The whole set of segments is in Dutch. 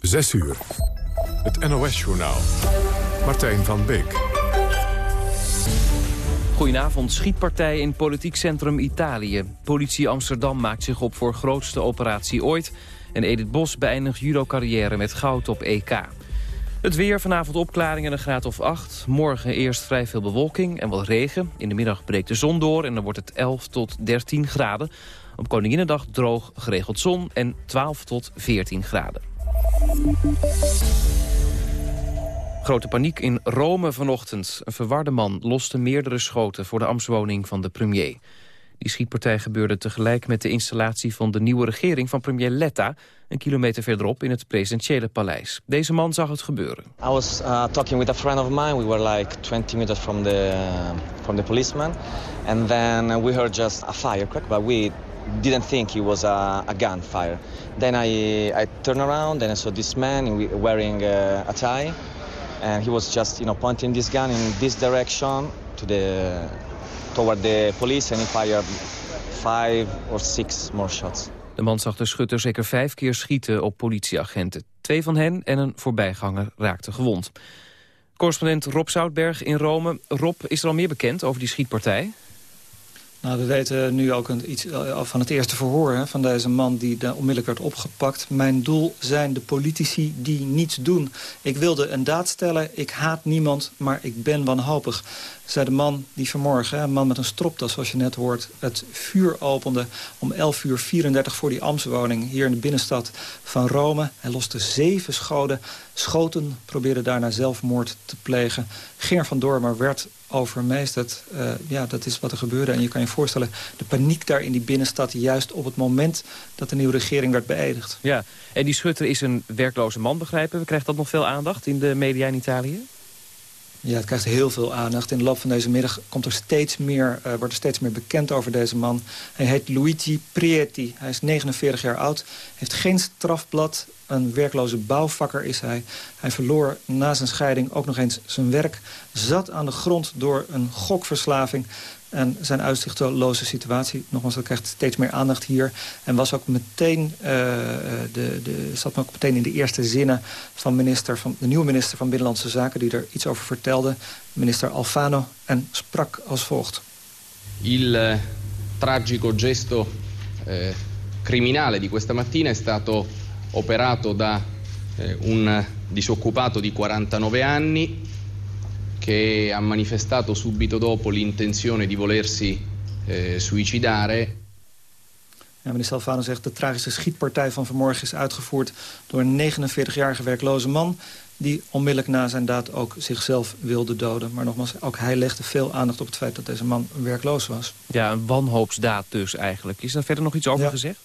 6 uur. Het NOS-journaal. Martijn van Beek. Goedenavond, schietpartij in politiek centrum Italië. Politie Amsterdam maakt zich op voor grootste operatie ooit... en Edith Bos beëindigt judo-carrière met goud op EK. Het weer, vanavond opklaringen een graad of 8. Morgen eerst vrij veel bewolking en wat regen. In de middag breekt de zon door en dan wordt het 11 tot 13 graden. Op Koninginnedag droog, geregeld zon en 12 tot 14 graden. Grote paniek in Rome vanochtend. Een verwarde man loste meerdere schoten voor de ambtswoning van de premier. Die schietpartij gebeurde tegelijk met de installatie van de nieuwe regering van premier Letta... een kilometer verderop in het presidentiële paleis. Deze man zag het gebeuren. I was uh, talking with a friend of mine. We were like 20 meters from the, uh, from the policeman. And then we heard just a firecrack, but we didn't think it was a, a gunfire. Then I, I turned around and I saw this man wearing uh, a tie. And he was just, you know, pointing this gun in this direction to the toward the police and he fired five or six more shots. De man zag de schutter zeker vijf keer schieten op politieagenten. Twee van hen en een voorbijganger raakten gewond. Correspondent Rob Zoutberg in Rome. Rob, is er al meer bekend over die schietpartij? Nou, we weten nu ook een, iets eh, van het eerste verhoor van deze man die onmiddellijk werd opgepakt. Mijn doel zijn de politici die niets doen. Ik wilde een daad stellen, ik haat niemand, maar ik ben wanhopig. Zei de man die vanmorgen, een man met een stropdas zoals je net hoort... het vuur opende om 11 uur 34 voor die Amswoning hier in de binnenstad van Rome. Hij loste zeven schoten, schoten probeerde daarna zelfmoord te plegen. Geer van Dormer werd overmeesterd. Uh, ja, dat is wat er gebeurde. En je kan je voorstellen, de paniek daar in die binnenstad... juist op het moment dat de nieuwe regering werd beëdigd. Ja, en die schutter is een werkloze man, begrijpen we. Krijgt dat nog veel aandacht in de media in Italië? Ja, het krijgt heel veel aandacht. In de loop van deze middag komt er steeds meer, uh, wordt er steeds meer bekend over deze man. Hij heet Luigi Prieti. Hij is 49 jaar oud, heeft geen strafblad. Een werkloze bouwvakker is hij. Hij verloor na zijn scheiding ook nog eens zijn werk. Zat aan de grond door een gokverslaving. En zijn uitzichtloze situatie, nogmaals, dat krijgt steeds meer aandacht hier. En was ook meteen, uh, de, de, zat ook meteen in de eerste zinnen van, minister, van de nieuwe minister van Binnenlandse Zaken... die er iets over vertelde, minister Alfano, en sprak als volgt. Il eh, tragico gesto eh, criminale di questa mattina è stato operato da un disoccupato di 49 anni che ha manifestato subito dopo l'intenzione di volersi eh, suicidare. Ja, meneer Salvano zegt de tragische schietpartij van vanmorgen is uitgevoerd door een 49-jarige werkloze man die onmiddellijk na zijn daad ook zichzelf wilde doden. Maar nogmaals, ook hij legde veel aandacht op het feit dat deze man werkloos was. Ja, een wanhoopsdaad dus eigenlijk. Is daar verder nog iets over gezegd?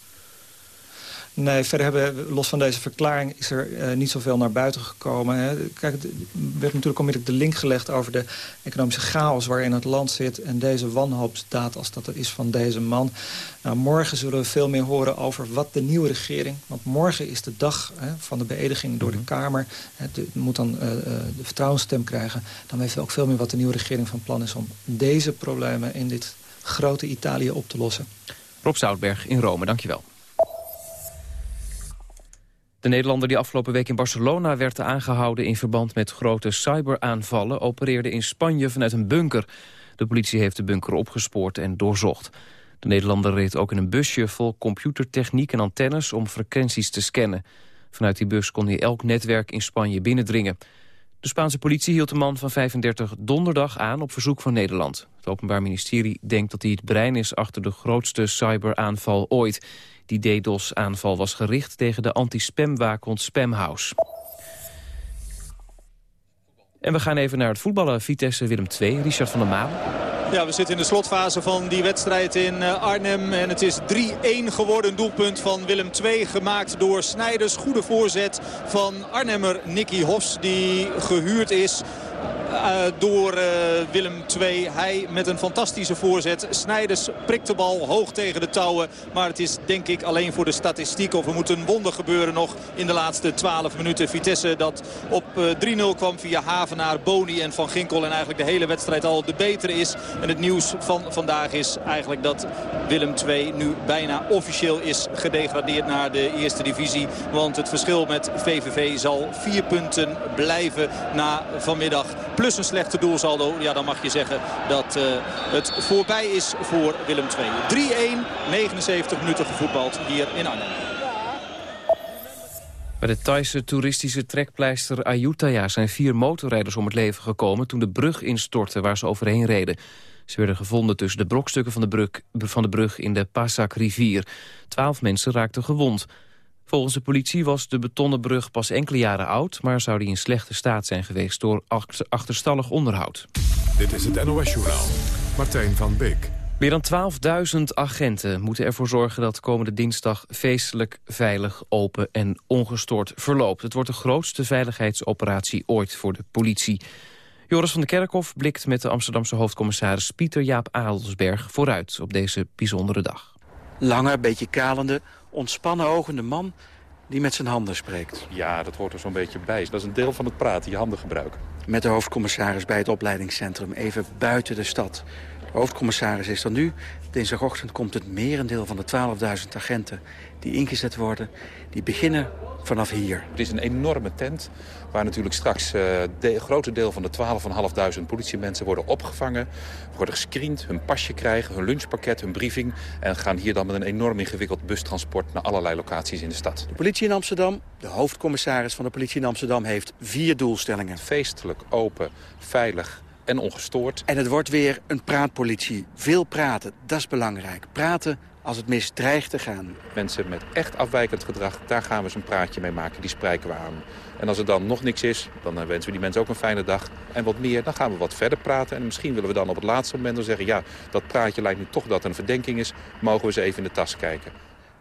Nee, verder hebben los van deze verklaring is er uh, niet zoveel naar buiten gekomen. Hè. Kijk, er werd natuurlijk onmiddellijk de link gelegd over de economische chaos waarin het land zit. En deze wanhoopsdaad als dat er is van deze man. Nou, morgen zullen we veel meer horen over wat de nieuwe regering... want morgen is de dag hè, van de beëdiging door de mhm. Kamer. Het moet dan uh, de vertrouwensstem krijgen. Dan weten we ook veel meer wat de nieuwe regering van plan is... om deze problemen in dit grote Italië op te lossen. Rob Zoutberg in Rome, dankjewel. De Nederlander die afgelopen week in Barcelona werd aangehouden... in verband met grote cyberaanvallen... opereerde in Spanje vanuit een bunker. De politie heeft de bunker opgespoord en doorzocht. De Nederlander reed ook in een busje vol computertechniek en antennes... om frequenties te scannen. Vanuit die bus kon hij elk netwerk in Spanje binnendringen. De Spaanse politie hield de man van 35 donderdag aan op verzoek van Nederland. Het Openbaar Ministerie denkt dat hij het brein is achter de grootste cyberaanval ooit. Die DDoS-aanval was gericht tegen de anti-spamwaakhond Spamhouse. En we gaan even naar het voetballen. Vitesse Willem II, Richard van der Maan. Ja, we zitten in de slotfase van die wedstrijd in eh, Arnhem. En het is 3-1 geworden. Doelpunt van Willem II gemaakt door Snijders. Goede voorzet van Arnhemmer Nicky Hofs die gehuurd is door uh, Willem II. Hij met een fantastische voorzet. Snijders prikt de bal hoog tegen de touwen. Maar het is denk ik alleen voor de statistiek. Of er moet een wonder gebeuren nog in de laatste 12 minuten. Vitesse dat op uh, 3-0 kwam via Havenaar, Boni en Van Ginkel. En eigenlijk de hele wedstrijd al de betere is. En het nieuws van vandaag is eigenlijk dat Willem II nu bijna officieel is gedegradeerd naar de eerste divisie. Want het verschil met VVV zal vier punten blijven na vanmiddag. Plus een slechte doelsaldo. Ja, dan mag je zeggen dat uh, het voorbij is voor Willem II. 3-1, 79 minuten gevoetbald hier in Arnhem. Bij de Thaise toeristische trekpleister Ayutthaya zijn vier motorrijders om het leven gekomen toen de brug instortte waar ze overheen reden. Ze werden gevonden tussen de brokstukken van de brug, van de brug in de Pasak-rivier. Twaalf mensen raakten gewond. Volgens de politie was de betonnen brug pas enkele jaren oud... maar zou die in slechte staat zijn geweest door achterstallig onderhoud. Dit is het NOS-journaal. Martijn van Beek. Meer dan 12.000 agenten moeten ervoor zorgen dat komende dinsdag feestelijk, veilig, open en ongestoord verloopt. Het wordt de grootste veiligheidsoperatie ooit voor de politie. Joris van der Kerkhof blikt met de Amsterdamse hoofdcommissaris Pieter Jaap Adelsberg vooruit op deze bijzondere dag. Lange, beetje kalende, ontspannen ogende man die met zijn handen spreekt. Ja, dat hoort er zo'n beetje bij. Dat is een deel van het praten, je handen gebruiken. Met de hoofdcommissaris bij het opleidingscentrum, even buiten de stad. De hoofdcommissaris is er nu. Dinsdagochtend komt het merendeel van de 12.000 agenten die ingezet worden... die beginnen vanaf hier. Het is een enorme tent waar natuurlijk straks uh, een grote deel van de 12.500 politiemensen worden opgevangen. Worden gescreend, hun pasje krijgen, hun lunchpakket, hun briefing... en gaan hier dan met een enorm ingewikkeld bustransport naar allerlei locaties in de stad. De politie in Amsterdam, de hoofdcommissaris van de politie in Amsterdam... heeft vier doelstellingen. Feestelijk, open, veilig en ongestoord. En het wordt weer een praatpolitie. Veel praten, dat is belangrijk. Praten als het mis dreigt te gaan. Mensen met echt afwijkend gedrag, daar gaan we eens een praatje mee maken. Die spreken we aan. En als er dan nog niks is, dan wensen we die mensen ook een fijne dag. En wat meer, dan gaan we wat verder praten. En misschien willen we dan op het laatste moment dan zeggen... ja, dat praatje lijkt nu toch dat een verdenking is. Mogen we eens even in de tas kijken.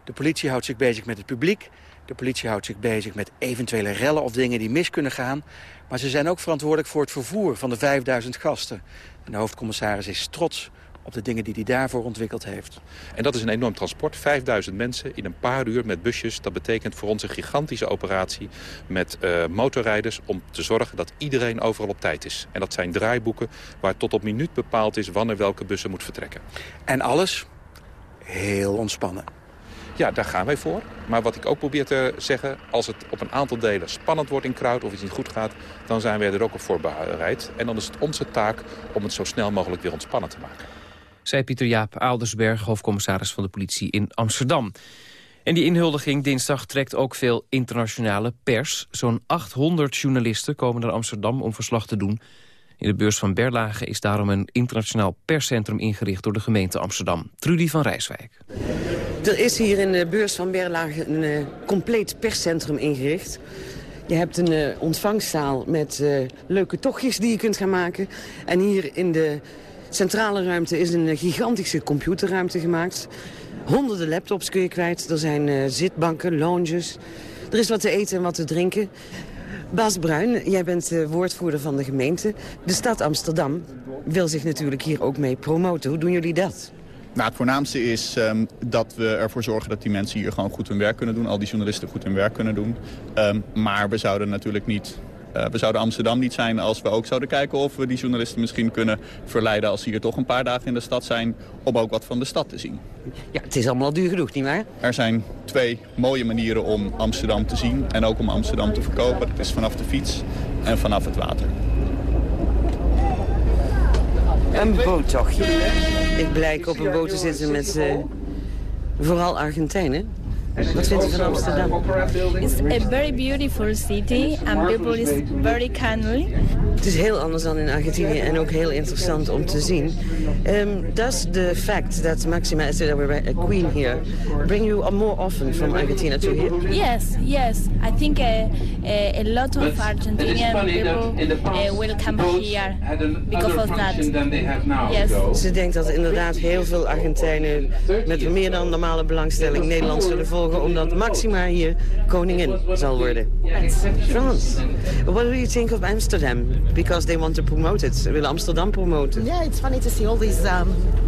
De politie houdt zich bezig met het publiek. De politie houdt zich bezig met eventuele rellen of dingen die mis kunnen gaan. Maar ze zijn ook verantwoordelijk voor het vervoer van de 5000 gasten. En de hoofdcommissaris is trots op de dingen die hij daarvoor ontwikkeld heeft. En dat is een enorm transport. 5000 mensen in een paar uur met busjes. Dat betekent voor ons een gigantische operatie met uh, motorrijders... om te zorgen dat iedereen overal op tijd is. En dat zijn draaiboeken waar tot op minuut bepaald is... wanneer welke bussen moet vertrekken. En alles heel ontspannen. Ja, daar gaan wij voor. Maar wat ik ook probeer te zeggen... als het op een aantal delen spannend wordt in Kruid of iets niet goed gaat... dan zijn wij er ook op voorbereid. En dan is het onze taak om het zo snel mogelijk weer ontspannen te maken zei Pieter Jaap Aaldersberg, hoofdcommissaris van de politie in Amsterdam. En die inhuldiging dinsdag trekt ook veel internationale pers. Zo'n 800 journalisten komen naar Amsterdam om verslag te doen. In de beurs van Berlage is daarom een internationaal perscentrum ingericht door de gemeente Amsterdam. Trudy van Rijswijk. Er is hier in de beurs van Berlage een uh, compleet perscentrum ingericht. Je hebt een uh, ontvangstzaal met uh, leuke tochtjes die je kunt gaan maken. En hier in de centrale ruimte is een gigantische computerruimte gemaakt. Honderden laptops kun je kwijt. Er zijn uh, zitbanken, lounges. Er is wat te eten en wat te drinken. Bas Bruin, jij bent uh, woordvoerder van de gemeente. De stad Amsterdam wil zich natuurlijk hier ook mee promoten. Hoe doen jullie dat? Nou, het voornaamste is um, dat we ervoor zorgen dat die mensen hier gewoon goed hun werk kunnen doen. Al die journalisten goed hun werk kunnen doen. Um, maar we zouden natuurlijk niet uh, we zouden Amsterdam niet zijn als we ook zouden kijken of we die journalisten misschien kunnen verleiden als ze hier toch een paar dagen in de stad zijn om ook wat van de stad te zien. Ja, het is allemaal duur genoeg, nietwaar? Er zijn twee mooie manieren om Amsterdam te zien en ook om Amsterdam te verkopen. Het is vanaf de fiets en vanaf het water. Een boottochtje. Ik blijk op een boot te zitten met uh, vooral Argentijnen. Wat vindt u van Amsterdam? It's a very beautiful city and people is very kindly. Het is heel anders dan in Argentinië en ook heel interessant om te zien. Um, does the fact that Maxima is a queen here bring you more often from Argentina to here? Yes, yes. I think a, a, a lot of Argentinian people uh, will come here because of that. Yes. Ze denkt dat inderdaad heel veel Argentijnen met meer dan normale belangstelling Nederland zullen volgen volgen omdat Maxima hier koningin zal worden. France. What do you think of Amsterdam? Because they want to promote it. Ze willen Amsterdam promoten. Yeah, it's funny to see all these um,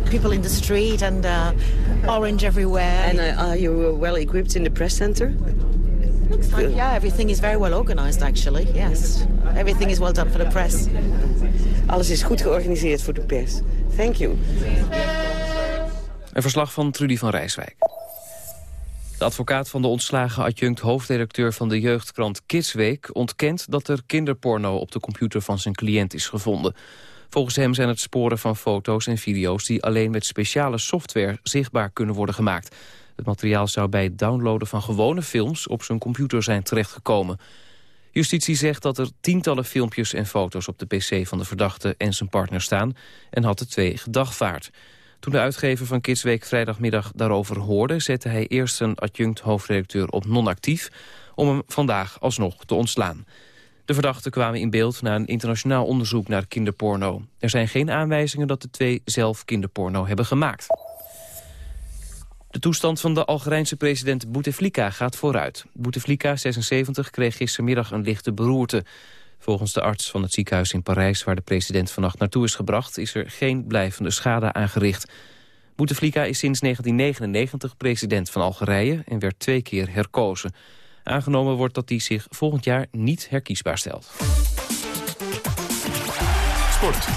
people in the street and uh, orange everywhere. And uh, are you well equipped in the press center? Looks like, yeah, everything is very well organized actually, yes. Everything is well done for the press. Alles is goed georganiseerd voor de pers. Thank you. Een verslag van Trudy van Rijswijk. De advocaat van de ontslagen adjunct hoofdredacteur van de jeugdkrant Kidsweek ontkent dat er kinderporno op de computer van zijn cliënt is gevonden. Volgens hem zijn het sporen van foto's en video's die alleen met speciale software zichtbaar kunnen worden gemaakt. Het materiaal zou bij het downloaden van gewone films op zijn computer zijn terechtgekomen. Justitie zegt dat er tientallen filmpjes en foto's op de pc van de verdachte en zijn partner staan en had de twee gedagvaard. Toen de uitgever van Kidsweek vrijdagmiddag daarover hoorde... zette hij eerst een adjunct hoofdredacteur op non-actief... om hem vandaag alsnog te ontslaan. De verdachten kwamen in beeld na een internationaal onderzoek naar kinderporno. Er zijn geen aanwijzingen dat de twee zelf kinderporno hebben gemaakt. De toestand van de Algerijnse president Bouteflika gaat vooruit. Bouteflika, 76, kreeg gistermiddag een lichte beroerte. Volgens de arts van het ziekenhuis in Parijs... waar de president vannacht naartoe is gebracht... is er geen blijvende schade aangericht. Bouteflika is sinds 1999 president van Algerije... en werd twee keer herkozen. Aangenomen wordt dat hij zich volgend jaar niet herkiesbaar stelt. Sport.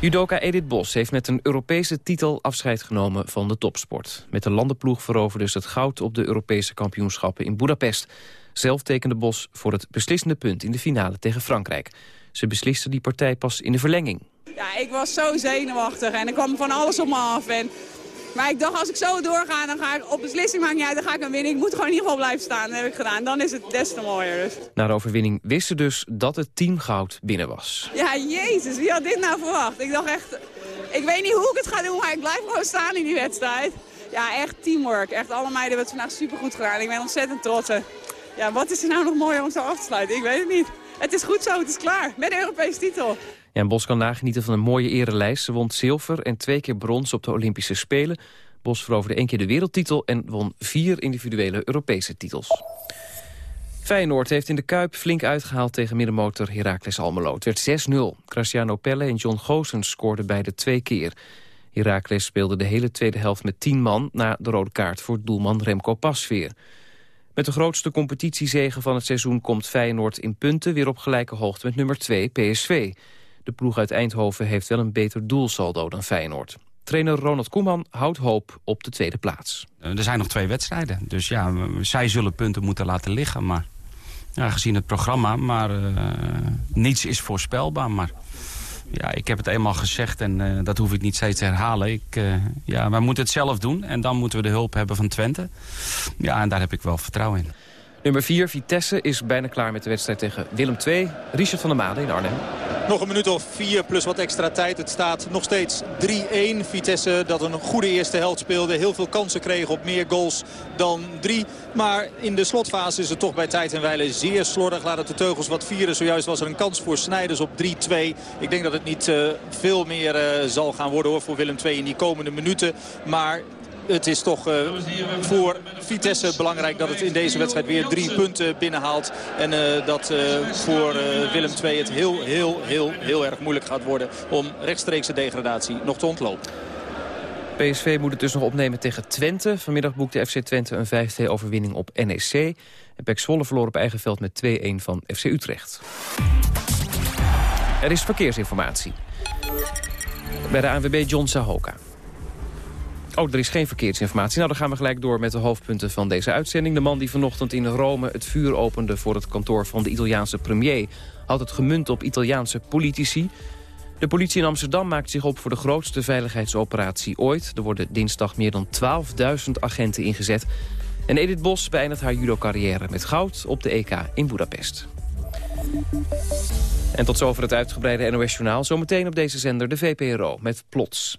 Judoka Edith Bos heeft met een Europese titel afscheid genomen van de topsport. Met de landenploeg veroverde ze het goud op de Europese kampioenschappen in Budapest. Zelf tekende Bos voor het beslissende punt in de finale tegen Frankrijk. Ze besliste die partij pas in de verlenging. Ja, ik was zo zenuwachtig en er kwam van alles op me af. En... Maar ik dacht, als ik zo doorga, dan ga ik op beslissing maken. Ja, dan ga ik hem winnen. Ik moet gewoon in ieder geval blijven staan. Dat heb ik gedaan. Dan is het des te mooier. Dus. Na de overwinning wist ze dus dat het team goud binnen was. Ja, jezus. Wie had dit nou verwacht? Ik dacht echt, ik weet niet hoe ik het ga doen, maar ik blijf gewoon staan in die wedstrijd. Ja, echt teamwork. Echt alle meiden hebben het vandaag supergoed gedaan. Ik ben ontzettend trots. Ja, wat is er nou nog mooier om zo af te sluiten? Ik weet het niet. Het is goed zo, het is klaar. Met de Europese titel. Ja, Bos kan nagenieten van een mooie erelijst. Ze won zilver en twee keer brons op de Olympische Spelen. Bos veroverde één keer de wereldtitel en won vier individuele Europese titels. Feyenoord heeft in de Kuip flink uitgehaald tegen middenmotor Heracles Almelo. Het werd 6-0. Graciano Pelle en John Goossens scoorden beide twee keer. Heracles speelde de hele tweede helft met tien man... na de rode kaart voor doelman Remco Pasveer. Met de grootste competitiezegen van het seizoen komt Feyenoord in punten... weer op gelijke hoogte met nummer 2 PSV. De ploeg uit Eindhoven heeft wel een beter doelsaldo dan Feyenoord. Trainer Ronald Koeman houdt hoop op de tweede plaats. Er zijn nog twee wedstrijden, dus ja, zij zullen punten moeten laten liggen. Maar gezien het programma, maar uh, niets is voorspelbaar. Maar ja, ik heb het eenmaal gezegd en uh, dat hoef ik niet steeds te herhalen. Ik, uh, ja, wij moeten het zelf doen en dan moeten we de hulp hebben van Twente. Ja, en daar heb ik wel vertrouwen in. Nummer 4, Vitesse, is bijna klaar met de wedstrijd tegen Willem II. Richard van der Made in Arnhem. Nog een minuut of vier plus wat extra tijd. Het staat nog steeds 3-1. Vitesse dat een goede eerste helft speelde. Heel veel kansen kreeg op meer goals dan drie. Maar in de slotfase is het toch bij tijd en wijle zeer slordig. Laat het de teugels wat vieren. Zojuist was er een kans voor Snijders op 3-2. Ik denk dat het niet uh, veel meer uh, zal gaan worden voor Willem II in die komende minuten. Maar het is toch uh, voor Vitesse belangrijk dat het in deze wedstrijd weer drie punten binnenhaalt. En uh, dat uh, voor Willem II het heel, heel, heel, heel erg moeilijk gaat worden om rechtstreekse degradatie nog te ontlopen. PSV moet het dus nog opnemen tegen Twente. Vanmiddag boekte FC Twente een 5-2-overwinning op NEC. En Pek Zwolle verloor op eigen veld met 2-1 van FC Utrecht. Er is verkeersinformatie. Bij de ANWB John Sahoka. Oh, er is geen verkeersinformatie. Nou, dan gaan we gelijk door met de hoofdpunten van deze uitzending. De man die vanochtend in Rome het vuur opende voor het kantoor van de Italiaanse premier... had het gemunt op Italiaanse politici. De politie in Amsterdam maakt zich op voor de grootste veiligheidsoperatie ooit. Er worden dinsdag meer dan 12.000 agenten ingezet. En Edith Bos beëindigt haar judo-carrière met goud op de EK in Budapest. En tot zover het uitgebreide NOS-journaal. Zometeen op deze zender de VPRO met Plots.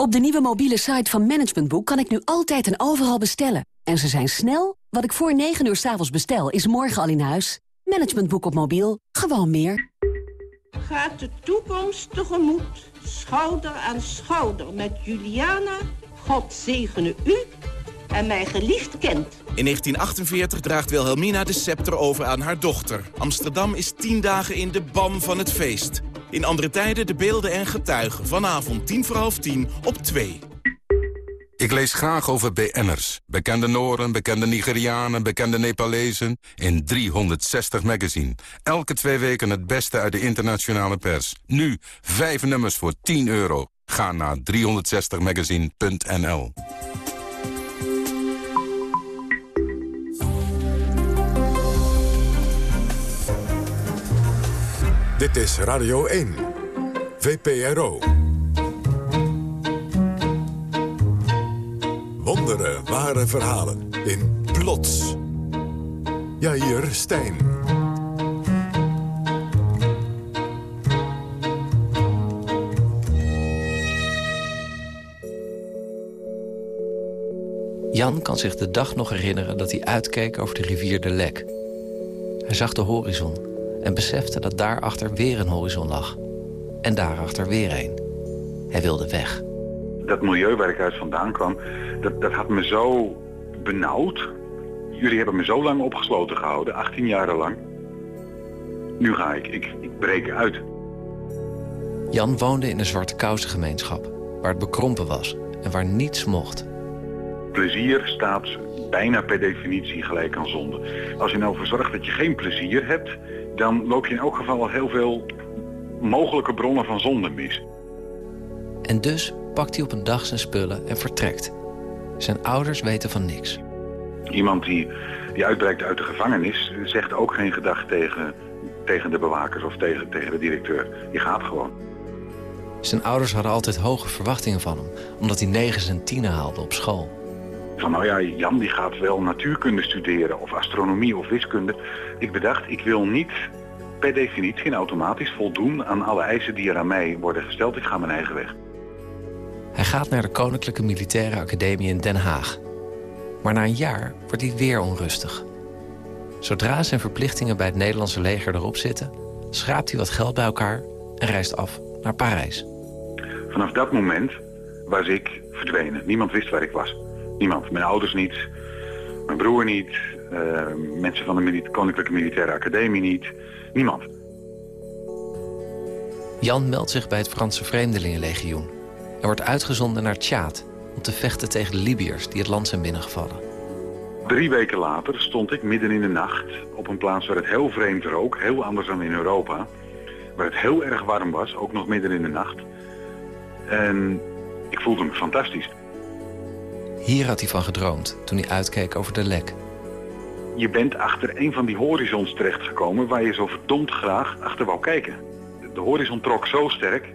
Op de nieuwe mobiele site van Management Boek kan ik nu altijd en overal bestellen. En ze zijn snel. Wat ik voor 9 uur s avonds bestel, is morgen al in huis. Management Boek op mobiel. Gewoon meer. gaat de toekomst tegemoet, schouder aan schouder met Juliana. God zegene u en mijn geliefd kind. In 1948 draagt Wilhelmina de scepter over aan haar dochter. Amsterdam is tien dagen in de ban van het feest. In andere tijden de beelden en getuigen. Vanavond tien voor half tien op 2. Ik lees graag over BN'ers. Bekende Noren, bekende Nigerianen, bekende Nepalezen. In 360 magazine. Elke twee weken het beste uit de internationale pers. Nu, vijf nummers voor 10 euro. Ga naar 360magazine.nl Dit is Radio 1. VPRO. Wonderen, ware verhalen in Plots. Jair Stijn. Jan kan zich de dag nog herinneren dat hij uitkeek over de rivier de Lek. Hij zag de horizon en besefte dat daarachter weer een horizon lag. En daarachter weer een. Hij wilde weg. Dat milieu waar ik uit vandaan kwam, dat, dat had me zo benauwd. Jullie hebben me zo lang opgesloten gehouden, 18 jaren lang. Nu ga ik, ik, ik breek uit. Jan woonde in een zwarte kousengemeenschap, waar het bekrompen was en waar niets mocht. Plezier staat bijna per definitie gelijk aan zonde. Als je nou voor zorgt dat je geen plezier hebt, dan loop je in elk geval al heel veel mogelijke bronnen van zonde mis. En dus pakt hij op een dag zijn spullen en vertrekt. Zijn ouders weten van niks. Iemand die, die uitbreekt uit de gevangenis zegt ook geen gedag tegen, tegen de bewakers of tegen, tegen de directeur. Je gaat gewoon. Zijn ouders hadden altijd hoge verwachtingen van hem, omdat hij negens en tienen haalde op school. Van nou ja, Jan die gaat wel natuurkunde studeren of astronomie of wiskunde. Ik bedacht, ik wil niet per definitie en automatisch voldoen aan alle eisen die er aan mij worden gesteld. Ik ga mijn eigen weg. Hij gaat naar de Koninklijke Militaire Academie in Den Haag. Maar na een jaar wordt hij weer onrustig. Zodra zijn verplichtingen bij het Nederlandse leger erop zitten... schraapt hij wat geld bij elkaar en reist af naar Parijs. Vanaf dat moment was ik verdwenen. Niemand wist waar ik was. Niemand. Mijn ouders niet. Mijn broer niet. Uh, mensen van de Koninklijke Militaire Academie niet. Niemand. Jan meldt zich bij het Franse Vreemdelingenlegioen... en wordt uitgezonden naar Tjaad... om te vechten tegen de Libiërs die het land zijn binnengevallen. Drie weken later stond ik midden in de nacht... op een plaats waar het heel vreemd rook, heel anders dan in Europa... waar het heel erg warm was, ook nog midden in de nacht. En ik voelde me fantastisch. Hier had hij van gedroomd toen hij uitkeek over de lek. Je bent achter een van die horizons terechtgekomen waar je zo verdomd graag achter wou kijken. De horizon trok zo sterk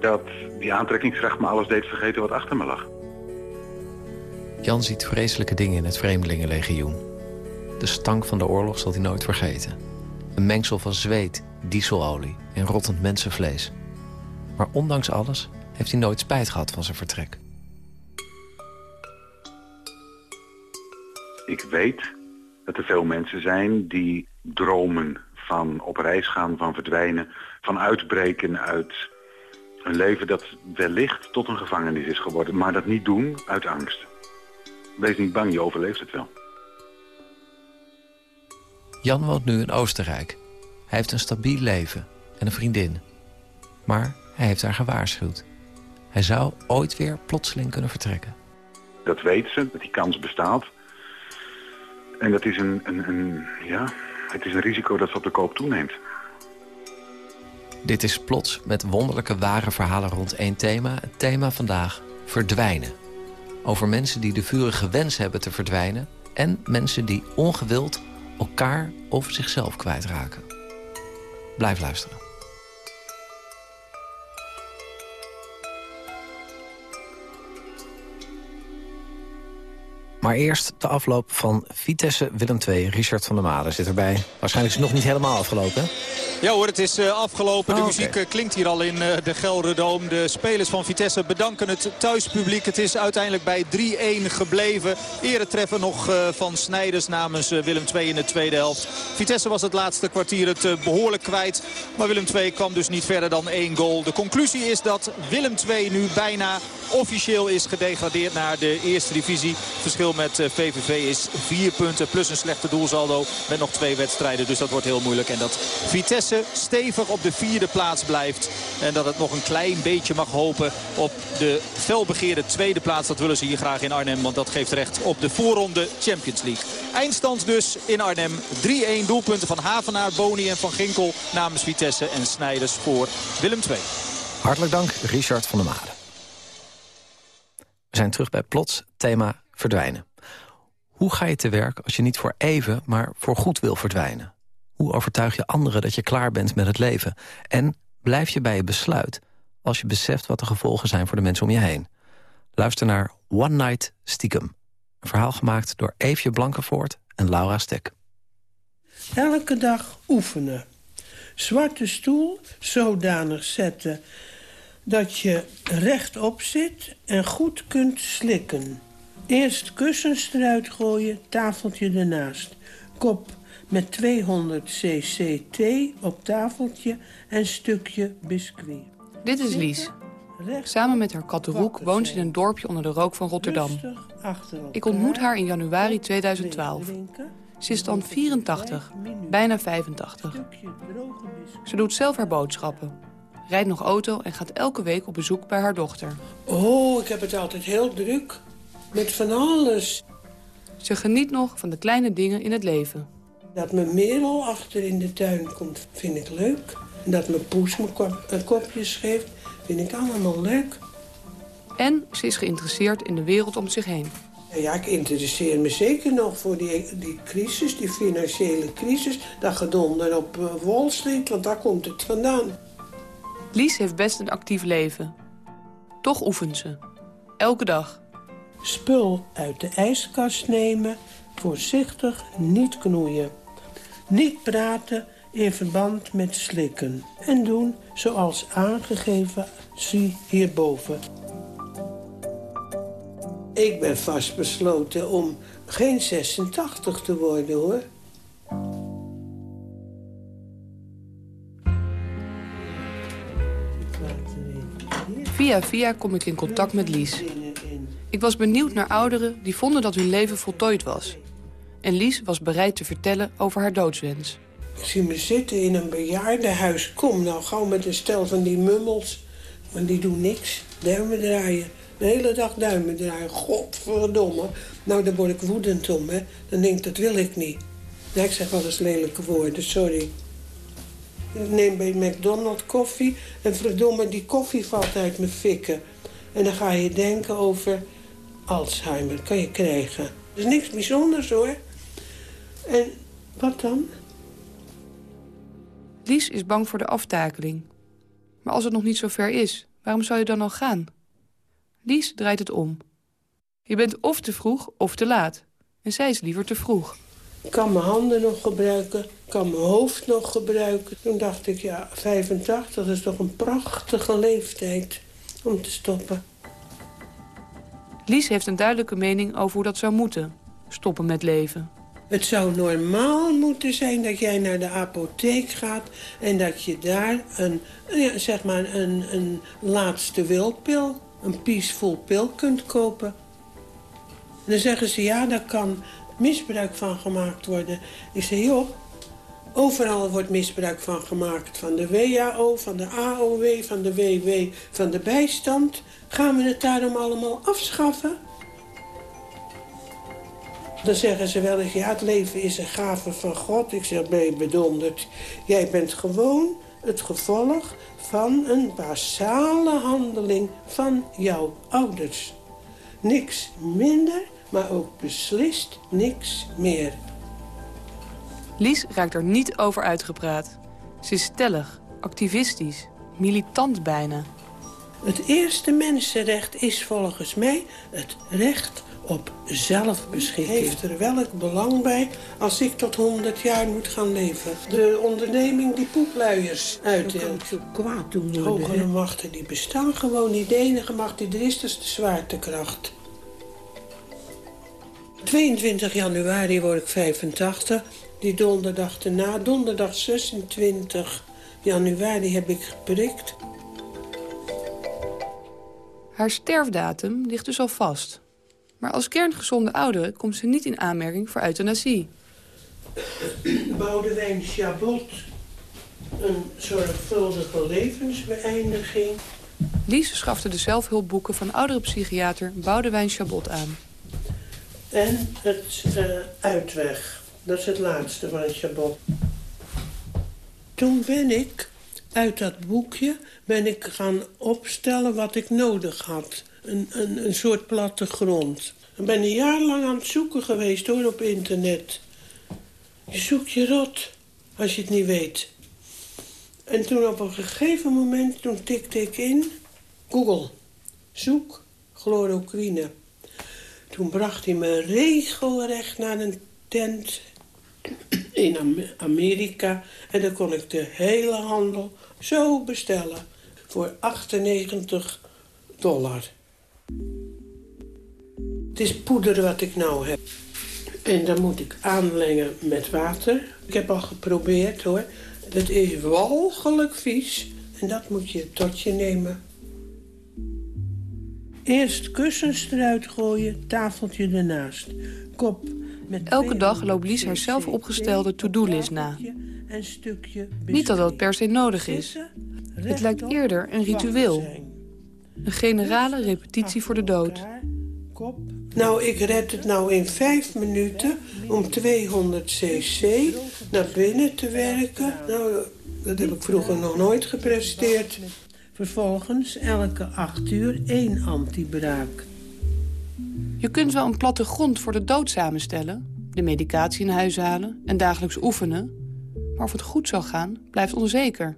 dat die aantrekkingskracht me alles deed vergeten wat achter me lag. Jan ziet vreselijke dingen in het Vreemdelingenlegioen. De stank van de oorlog zal hij nooit vergeten. Een mengsel van zweet, dieselolie en rottend mensenvlees. Maar ondanks alles heeft hij nooit spijt gehad van zijn vertrek. Ik weet dat er veel mensen zijn die dromen van op reis gaan, van verdwijnen, van uitbreken uit een leven dat wellicht tot een gevangenis is geworden, maar dat niet doen uit angst. Wees niet bang, je overleeft het wel. Jan woont nu in Oostenrijk. Hij heeft een stabiel leven en een vriendin. Maar hij heeft haar gewaarschuwd. Hij zou ooit weer plotseling kunnen vertrekken. Dat weet ze, dat die kans bestaat. En dat is een, een, een, ja, het is een risico dat ze op de koop toeneemt. Dit is Plots met wonderlijke ware verhalen rond één thema. Het thema vandaag, verdwijnen. Over mensen die de vurige wens hebben te verdwijnen... en mensen die ongewild elkaar of zichzelf kwijtraken. Blijf luisteren. Maar eerst de afloop van Vitesse Willem II. Richard van der Made zit erbij. Waarschijnlijk is het nog niet helemaal afgelopen. Ja hoor, het is uh, afgelopen. De Oh, muziek uh, klinkt hier al in uh, de Gelderdoom. De spelers van Vitesse bedanken het thuispubliek. Het is uiteindelijk bij 3-1 gebleven. Eretreffen nog van Snijders namens Willem II in de tweede helft. Vitesse was het laatste kwartier het behoorlijk kwijt. Maar Willem II kwam dus niet verder dan één goal. De conclusie is dat Willem II nu bijna officieel is gedegradeerd naar de eerste divisie. Verschil met VVV is vier punten plus een slechte doelsaldo met nog twee wedstrijden. Dus dat wordt heel moeilijk. En dat Vitesse stevig op de vierde plaats blijft. En dat het nog een klein beetje mag hopen op de felbegeerde tweede plaats. Dat willen ze hier graag in Arnhem. Want dat geeft recht op de voorronde Champions League. Eindstand dus in Arnhem. 3-1 doelpunten van Havenaar, Boni en Van Ginkel namens Vitesse. En Snijders voor Willem II. Hartelijk dank, Richard van der Made. We zijn terug bij Plots, thema verdwijnen. Hoe ga je te werk als je niet voor even, maar voor goed wil verdwijnen? Hoe overtuig je anderen dat je klaar bent met het leven? En blijf je bij je besluit als je beseft wat de gevolgen zijn voor de mensen om je heen? Luister naar One Night Stiekem. Een verhaal gemaakt door Eefje Blankenvoort en Laura Stek. Elke dag oefenen. Zwarte stoel zodanig zetten dat je rechtop zit en goed kunt slikken. Eerst kussens eruit gooien, tafeltje ernaast. Kop met 200 cc thee op tafeltje en stukje biscuit. Dit is Lies. Samen met haar kat Roek woont ze in een dorpje onder de rook van Rotterdam. Ik ontmoet haar in januari 2012. Ze is dan 84, bijna 85. Ze doet zelf haar boodschappen, rijdt nog auto en gaat elke week op bezoek bij haar dochter. Oh, ik heb het altijd heel druk. Met van alles. Ze geniet nog van de kleine dingen in het leven. Dat mijn merel achter in de tuin komt, vind ik leuk. En dat mijn poes me kop, uh, kopjes geeft, vind ik allemaal leuk. En ze is geïnteresseerd in de wereld om zich heen. Ja, ik interesseer me zeker nog voor die, die crisis, die financiële crisis. Dat gedonder op uh, Wall Street, want daar komt het vandaan. Lies heeft best een actief leven. Toch oefent ze. Elke dag. Spul uit de ijskast nemen, voorzichtig niet knoeien. Niet praten in verband met slikken. En doen zoals aangegeven, zie hierboven. Ik ben vastbesloten om geen 86 te worden, hoor. Via via kom ik in contact met Lies. Ik was benieuwd naar ouderen die vonden dat hun leven voltooid was. En Lies was bereid te vertellen over haar doodswens. Ik zie me zitten in een bejaardenhuis. Kom nou gauw met een stel van die mummels. Maar die doen niks. Duimen draaien. De hele dag duimen draaien. Godverdomme. Nou, daar word ik woedend om, hè. Dan denk ik, dat wil ik niet. Ik zeg wel eens lelijke woorden, sorry. Ik neem bij McDonald's koffie... en verdomme, die koffie valt uit mijn fikken. En dan ga je denken over Alzheimer. kan je krijgen. Dat is niks bijzonders, hoor. En wat dan? Lies is bang voor de aftakeling. Maar als het nog niet zo ver is, waarom zou je dan al gaan? Lies draait het om. Je bent of te vroeg of te laat. En zij is liever te vroeg. Ik kan mijn handen nog gebruiken, ik kan mijn hoofd nog gebruiken. Toen dacht ik, ja, 85 is toch een prachtige leeftijd om te stoppen. Lies heeft een duidelijke mening over hoe dat zou moeten. Stoppen met leven. Het zou normaal moeten zijn dat jij naar de apotheek gaat... en dat je daar een, ja, zeg maar een, een laatste wilpil, een peaceful pil kunt kopen. En dan zeggen ze, ja, daar kan misbruik van gemaakt worden. Ik zeg, joh, overal wordt misbruik van gemaakt. Van de WHO, van de AOW, van de WW, van de bijstand. Gaan we het daarom allemaal afschaffen? Dan zeggen ze wel eens, ja, het leven is een gave van God. Ik zeg, ben je bedonderd? Jij bent gewoon het gevolg van een basale handeling van jouw ouders. Niks minder, maar ook beslist niks meer. Lies raakt er niet over uitgepraat. Ze is stellig, activistisch, militant bijna. Het eerste mensenrecht is volgens mij het recht op zelfbeschikking. Heeft er welk belang bij als ik tot 100 jaar moet gaan leven? De onderneming die poepluiers uitdeelt. zo kwaad doen Hogere machten die bestaan gewoon niet. De enige macht die er is, dat is de zwaartekracht. 22 januari word ik 85. Die donderdag erna, donderdag 26 januari heb ik geprikt. Haar sterfdatum ligt dus al vast. Maar als kerngezonde oudere komt ze niet in aanmerking voor euthanasie. Boudewijn Chabot, een zorgvuldige levensbeëindiging. Lies schafte de zelfhulpboeken van oudere psychiater Boudewijn Chabot aan. En het uh, uitweg. Dat is het laatste van Chabot. Toen ben ik uit dat boekje ben ik gaan opstellen wat ik nodig had. Een, een, een soort plattegrond. Ik ben een jaar lang aan het zoeken geweest hoor, op internet. Je zoekt je rot als je het niet weet. En toen op een gegeven moment, toen tikte ik in... Google, zoek chloroquine. Toen bracht hij me regelrecht naar een tent in Amerika. En dan kon ik de hele handel zo bestellen voor 98 dollar. Het is poeder wat ik nou heb. En dan moet ik aanlengen met water. Ik heb al geprobeerd hoor. Het is walgelijk vies. En dat moet je tot je nemen. Eerst kussens eruit gooien, tafeltje ernaast. Kop Elke dag loopt Lies haar zelf opgestelde to-do-list na. Niet dat dat per se nodig is. Het lijkt eerder een ritueel. Een generale repetitie voor de dood. Nou, ik red het nou in vijf minuten om 200 cc naar binnen te werken. Nou, dat heb ik vroeger nog nooit gepresteerd. Vervolgens elke acht uur één antibraak. Je kunt wel een platte grond voor de dood samenstellen... de medicatie in huis halen en dagelijks oefenen... maar of het goed zal gaan, blijft onzeker.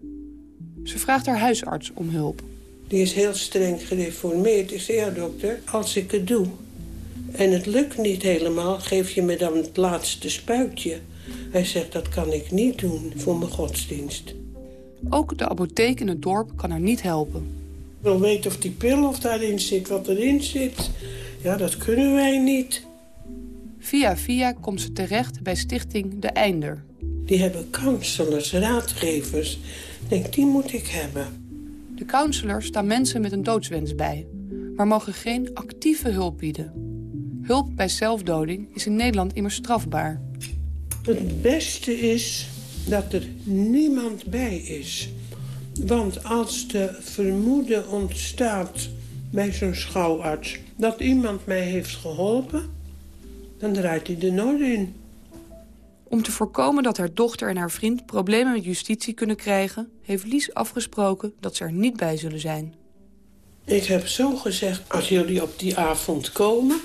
Ze vraagt haar huisarts om hulp. Die is heel streng gereformeerd. Ik zei, ja dokter, als ik het doe... en het lukt niet helemaal, geef je me dan het laatste spuitje. Hij zegt, dat kan ik niet doen voor mijn godsdienst. Ook de apotheek in het dorp kan haar niet helpen. Ik wil weten of die pil of daarin zit, wat erin zit. Ja, dat kunnen wij niet. Via via komt ze terecht bij stichting De Einder. Die hebben counselors, raadgevers. Ik denk, die moet ik hebben. De counselors staan mensen met een doodswens bij... maar mogen geen actieve hulp bieden. Hulp bij zelfdoding is in Nederland immers strafbaar. Het beste is dat er niemand bij is. Want als de vermoeden ontstaat bij zo'n schouwarts... dat iemand mij heeft geholpen, dan draait hij de noord in. Om te voorkomen dat haar dochter en haar vriend problemen met justitie kunnen krijgen... heeft Lies afgesproken dat ze er niet bij zullen zijn. Ik heb zo gezegd, als jullie op die avond komen...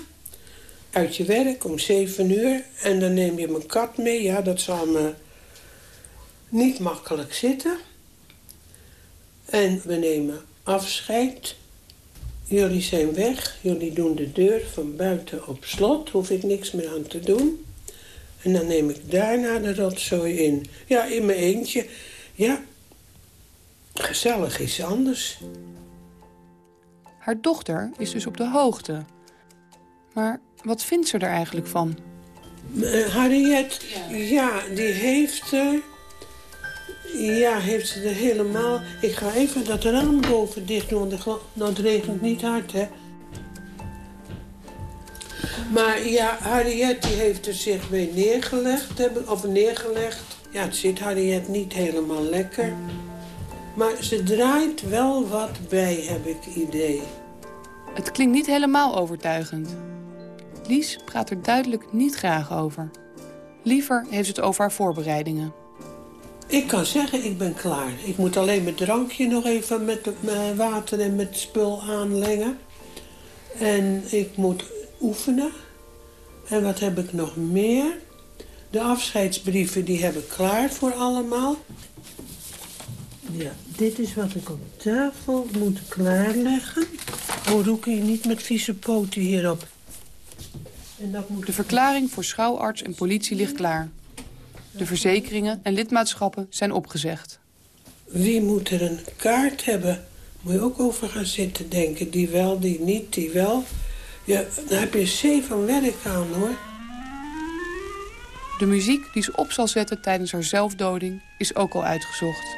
uit je werk om zeven uur en dan neem je mijn kat mee... ja, dat zal me niet makkelijk zitten. En we nemen afscheid. Jullie zijn weg. Jullie doen de deur van buiten op slot. Hoef ik niks meer aan te doen. En dan neem ik daarna de rotzooi in. Ja, in mijn eentje. Ja, gezellig is anders. Haar dochter is dus op de hoogte. Maar wat vindt ze er eigenlijk van? Uh, Harriet, ja, die heeft er... Ja, heeft ze er helemaal... Ik ga even dat raam boven dicht doen, want het regent niet hard, hè. Maar ja, Harriet die heeft er zich mee neergelegd, of neergelegd. Ja, het zit Harriet niet helemaal lekker. Maar ze draait wel wat bij, heb ik idee. Het klinkt niet helemaal overtuigend. Lies praat er duidelijk niet graag over. Liever heeft het over haar voorbereidingen. Ik kan zeggen, ik ben klaar. Ik moet alleen mijn drankje nog even met, met water en met spul aanlengen. En ik moet oefenen. En wat heb ik nog meer? De afscheidsbrieven die heb ik klaar voor allemaal. Ja, dit is wat ik op tafel moet klaarleggen. Oh, roek je niet met vieze poten hierop. De verklaring voor schouwarts en politie ligt klaar. De verzekeringen en lidmaatschappen zijn opgezegd. Wie moet er een kaart hebben? Moet je ook over gaan zitten denken. Die wel, die niet, die wel. Ja, dan heb je zeven van werk aan, hoor. De muziek die ze op zal zetten tijdens haar zelfdoding is ook al uitgezocht.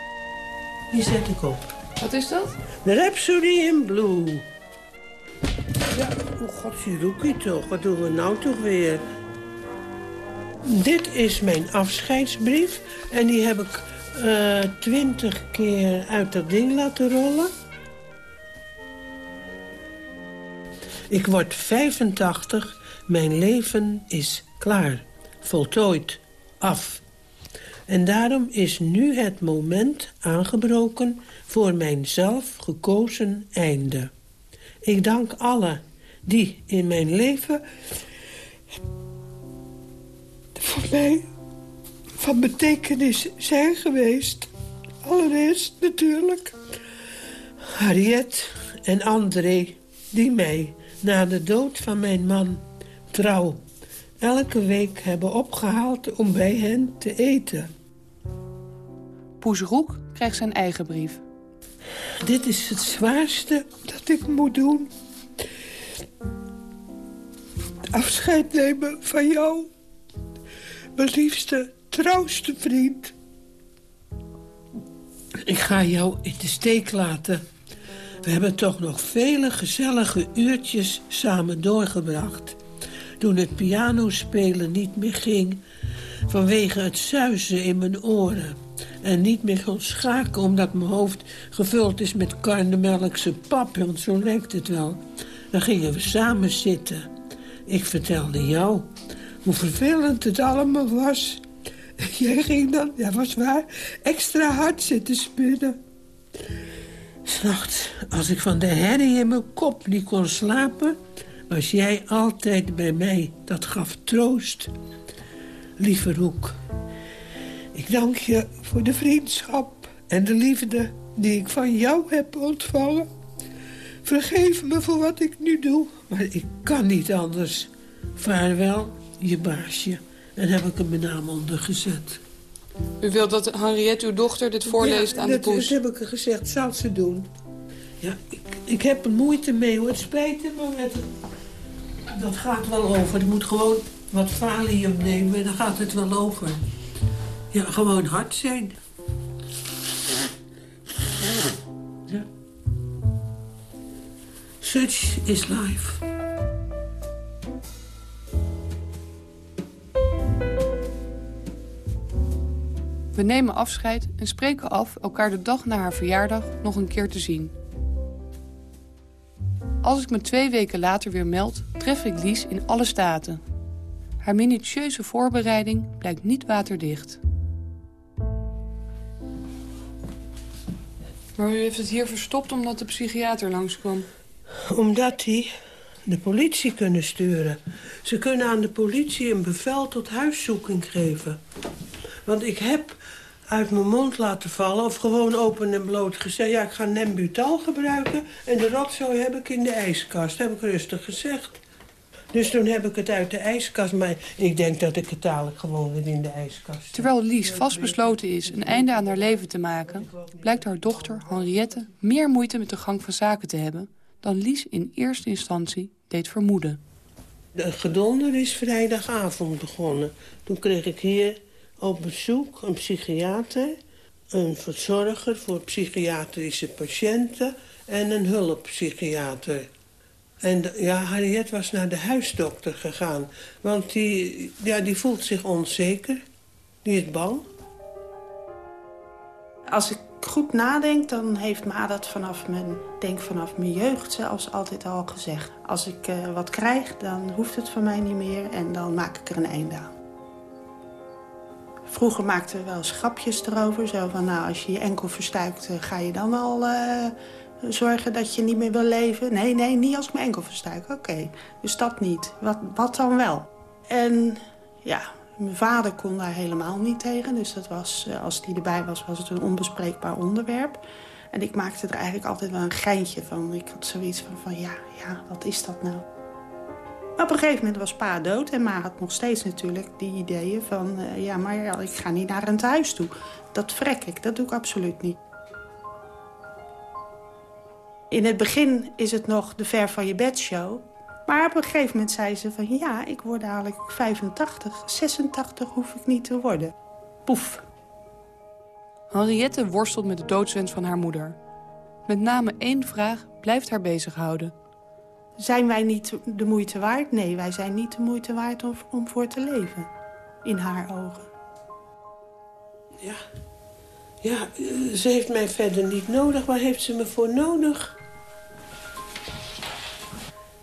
Die zet ik op. Wat is dat? The Rhapsody in Blue. Ja, oh god, Siruki toch. Wat doen we nou toch weer? Dit is mijn afscheidsbrief. En die heb ik eh, twintig keer uit dat ding laten rollen. Ik word 85. Mijn leven is klaar. Voltooid. Af. En daarom is nu het moment aangebroken voor mijn zelf gekozen einde. Ik dank alle die in mijn leven van betekenis zijn geweest. Allereerst natuurlijk Harriet en André, die mij na de dood van mijn man trouw elke week hebben opgehaald om bij hen te eten. Poes Roek krijgt zijn eigen brief. Dit is het zwaarste dat ik moet doen. Afscheid nemen van jou. Mijn liefste, trouwste vriend. Ik ga jou in de steek laten. We hebben toch nog vele gezellige uurtjes samen doorgebracht. Toen het pianospelen niet meer ging... vanwege het zuizen in mijn oren... en niet meer kon schaken omdat mijn hoofd gevuld is met karnemelkse pap... want zo lijkt het wel. Dan gingen we samen zitten. Ik vertelde jou hoe vervelend het allemaal was. Jij ging dan, ja was waar, extra hard zitten spinnen. S'nachts, als ik van de herrie in mijn kop niet kon slapen... was jij altijd bij mij. Dat gaf troost. Lieve Roek, ik dank je voor de vriendschap en de liefde... die ik van jou heb ontvangen. Vergeef me voor wat ik nu doe, maar ik kan niet anders. Vaarwel, je baasje. En heb ik er mijn naam onder gezet. U wilt dat Henriette, uw dochter, dit voorleest ja, aan de poes? dat heb ik er gezegd, zal ze doen. Ja, ik, ik heb er moeite mee hoor. Het spijt me, maar met dat gaat wel over. Je moet gewoon wat valium nemen en dan gaat het wel over. Ja, gewoon hard zijn. Ja. Such is life. We nemen afscheid en spreken af elkaar de dag na haar verjaardag nog een keer te zien. Als ik me twee weken later weer meld, tref ik Lies in alle staten. Haar minutieuze voorbereiding blijkt niet waterdicht. Maar u heeft het hier verstopt omdat de psychiater langskwam. Omdat die de politie kunnen sturen. Ze kunnen aan de politie een bevel tot huiszoeking geven. Want ik heb uit mijn mond laten vallen... of gewoon open en bloot gezegd... ja, ik ga Nembutal gebruiken... en de rotzooi heb ik in de ijskast. heb ik rustig gezegd. Dus toen heb ik het uit de ijskast... maar ik denk dat ik het dadelijk gewoon weer in de ijskast... Terwijl Lies vastbesloten is een einde aan haar leven te maken... blijkt haar dochter Henriette meer moeite met de gang van zaken te hebben... dan Lies in eerste instantie deed vermoeden. De gedonder is vrijdagavond begonnen. Toen kreeg ik hier op bezoek een psychiater, een verzorger voor psychiatrische patiënten en een hulppsychiater. En ja, Harriet was naar de huisdokter gegaan, want die, ja, die voelt zich onzeker. Die is bang. Als ik goed nadenk, dan heeft Ma dat vanaf mijn, denk vanaf mijn jeugd zelfs altijd al gezegd. Als ik uh, wat krijg, dan hoeft het van mij niet meer en dan maak ik er een einde aan. Vroeger maakten we wel eens grapjes erover. Zo van, nou, als je je enkel verstuikt, uh, ga je dan wel uh, zorgen dat je niet meer wil leven? Nee, nee, niet als ik mijn enkel verstuik. Oké, dus dat niet. Wat, wat dan wel? En ja, mijn vader kon daar helemaal niet tegen. Dus dat was, uh, als die erbij was, was het een onbespreekbaar onderwerp. En ik maakte er eigenlijk altijd wel een geintje van. Ik had zoiets van, van ja, ja, wat is dat nou? Maar op een gegeven moment was pa dood en ma had nog steeds natuurlijk die ideeën van... Uh, ja, maar ja, ik ga niet naar een thuis toe. Dat vrek ik, dat doe ik absoluut niet. In het begin is het nog de ver van je bed show. Maar op een gegeven moment zei ze van... ja, ik word dadelijk 85, 86 hoef ik niet te worden. Poef. Henriette worstelt met de doodswens van haar moeder. Met name één vraag blijft haar bezighouden. Zijn wij niet de moeite waard? Nee, wij zijn niet de moeite waard om, om voor te leven. In haar ogen. Ja. Ja, eh, ze heeft mij verder niet nodig. Waar heeft ze me voor nodig?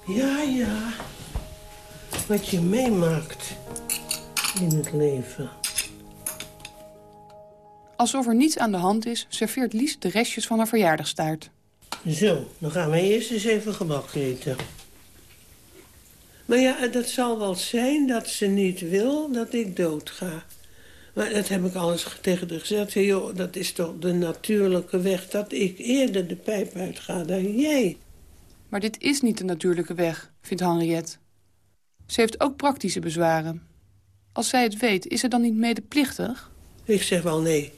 Ja, ja. Wat je meemaakt in het leven. Alsof er niets aan de hand is, serveert Lies de restjes van haar verjaardagstaart. Zo, dan gaan wij eerst eens even gebak eten. Maar ja, dat zal wel zijn dat ze niet wil dat ik doodga. Maar dat heb ik alles tegen haar gezegd. Joh, dat is toch de natuurlijke weg dat ik eerder de pijp uitga dan jij. Maar dit is niet de natuurlijke weg, vindt Henriette. Ze heeft ook praktische bezwaren. Als zij het weet, is ze dan niet medeplichtig? Ik zeg wel nee.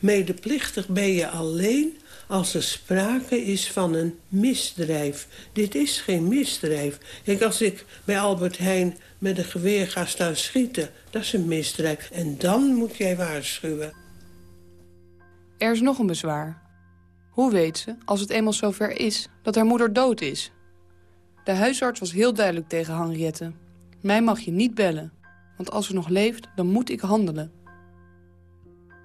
Medeplichtig ben je alleen als er sprake is van een misdrijf. Dit is geen misdrijf. Kijk, als ik bij Albert Heijn met een geweer ga staan schieten... dat is een misdrijf. En dan moet jij waarschuwen. Er is nog een bezwaar. Hoe weet ze, als het eenmaal zover is, dat haar moeder dood is? De huisarts was heel duidelijk tegen Henriette. Mij mag je niet bellen. Want als ze nog leeft, dan moet ik handelen.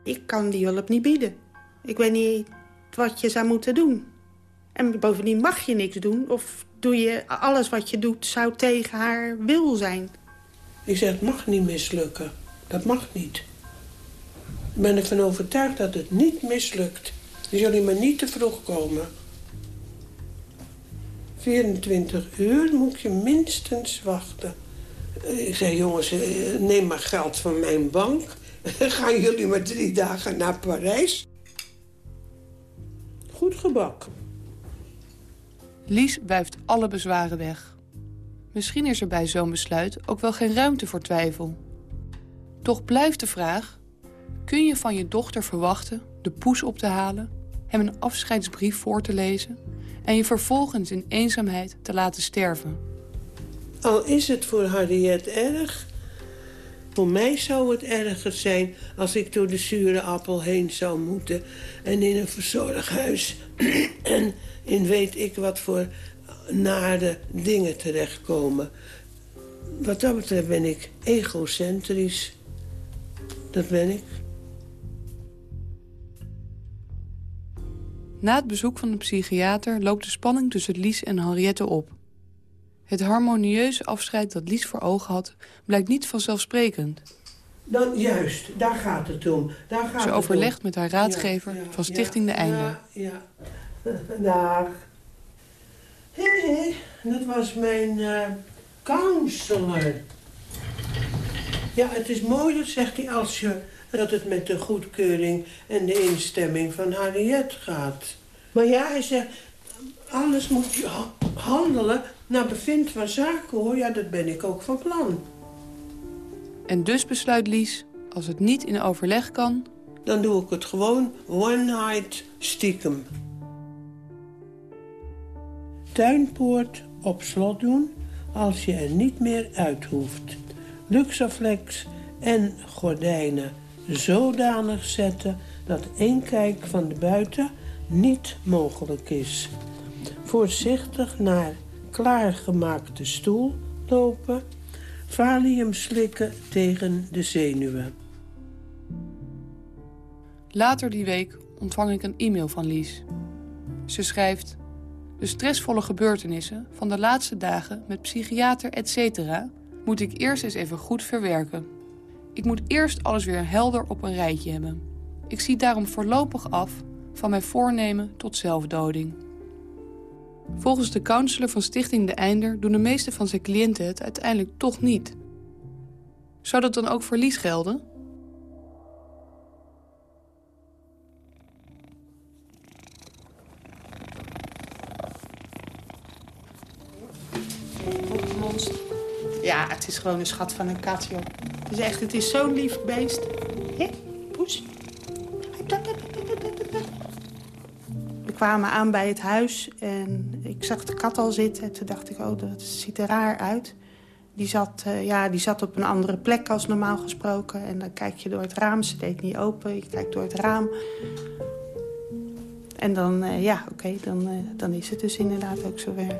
Ik kan die hulp niet bieden. Ik weet niet wat je zou moeten doen. En bovendien mag je niks doen. Of doe je alles wat je doet zou tegen haar wil zijn. Ik zeg, het mag niet mislukken. Dat mag niet. Ik ben ervan overtuigd dat het niet mislukt. Je jullie maar niet te vroeg komen. 24 uur moet je minstens wachten. Ik zei, jongens, eh, neem maar geld van mijn bank. Gaan jullie maar drie dagen naar Parijs? Goed gebak. Lies wuift alle bezwaren weg. Misschien is er bij zo'n besluit ook wel geen ruimte voor twijfel. Toch blijft de vraag... kun je van je dochter verwachten de poes op te halen... hem een afscheidsbrief voor te lezen... en je vervolgens in eenzaamheid te laten sterven? Al is het voor Harriet erg... Voor mij zou het erger zijn als ik door de zure appel heen zou moeten... en in een verzorghuis en in weet ik wat voor nare dingen terechtkomen. Wat dat betreft ben ik egocentrisch. Dat ben ik. Na het bezoek van de psychiater loopt de spanning tussen Lies en Henriette op. Het harmonieuze afscheid dat Lies voor ogen had... blijkt niet vanzelfsprekend. Dan juist, daar gaat het om. Daar gaat Ze overlegt met haar raadgever van Stichting De Einde. Ja, ja. Dag. Hé, hey, dat was mijn uh, counselor. Ja, het is mooi, dat zegt hij, als je, dat het met de goedkeuring en de instemming van Harriet gaat. Maar ja, hij zegt, alles moet je handelen naar bevind van zaken, hoor. Ja, dat ben ik ook van plan. En dus besluit Lies, als het niet in overleg kan... Dan doe ik het gewoon one night stiekem. Tuinpoort op slot doen als je er niet meer uit hoeft. Luxaflex en gordijnen zodanig zetten dat één kijk van de buiten niet mogelijk is. Voorzichtig naar klaargemaakte stoel lopen. Valium slikken tegen de zenuwen. Later die week ontvang ik een e-mail van Lies. Ze schrijft... De stressvolle gebeurtenissen van de laatste dagen met psychiater etc. moet ik eerst eens even goed verwerken. Ik moet eerst alles weer helder op een rijtje hebben. Ik zie daarom voorlopig af van mijn voornemen tot zelfdoding. Volgens de counselor van Stichting De Einder doen de meeste van zijn cliënten het uiteindelijk toch niet. Zou dat dan ook voor Lies gelden? Ja, het is gewoon een schat van een kat, joh. Het is echt, het is zo'n lief beest. Hé, poes. Kwamen aan bij het huis en ik zag de kat al zitten. En toen dacht ik, oh, dat ziet er raar uit. Die zat, uh, ja, die zat op een andere plek als normaal gesproken. En dan kijk je door het raam. Ze deed niet open. Je kijkt door het raam. En dan, uh, ja, oké, dan, uh, dan is het dus inderdaad ook zover.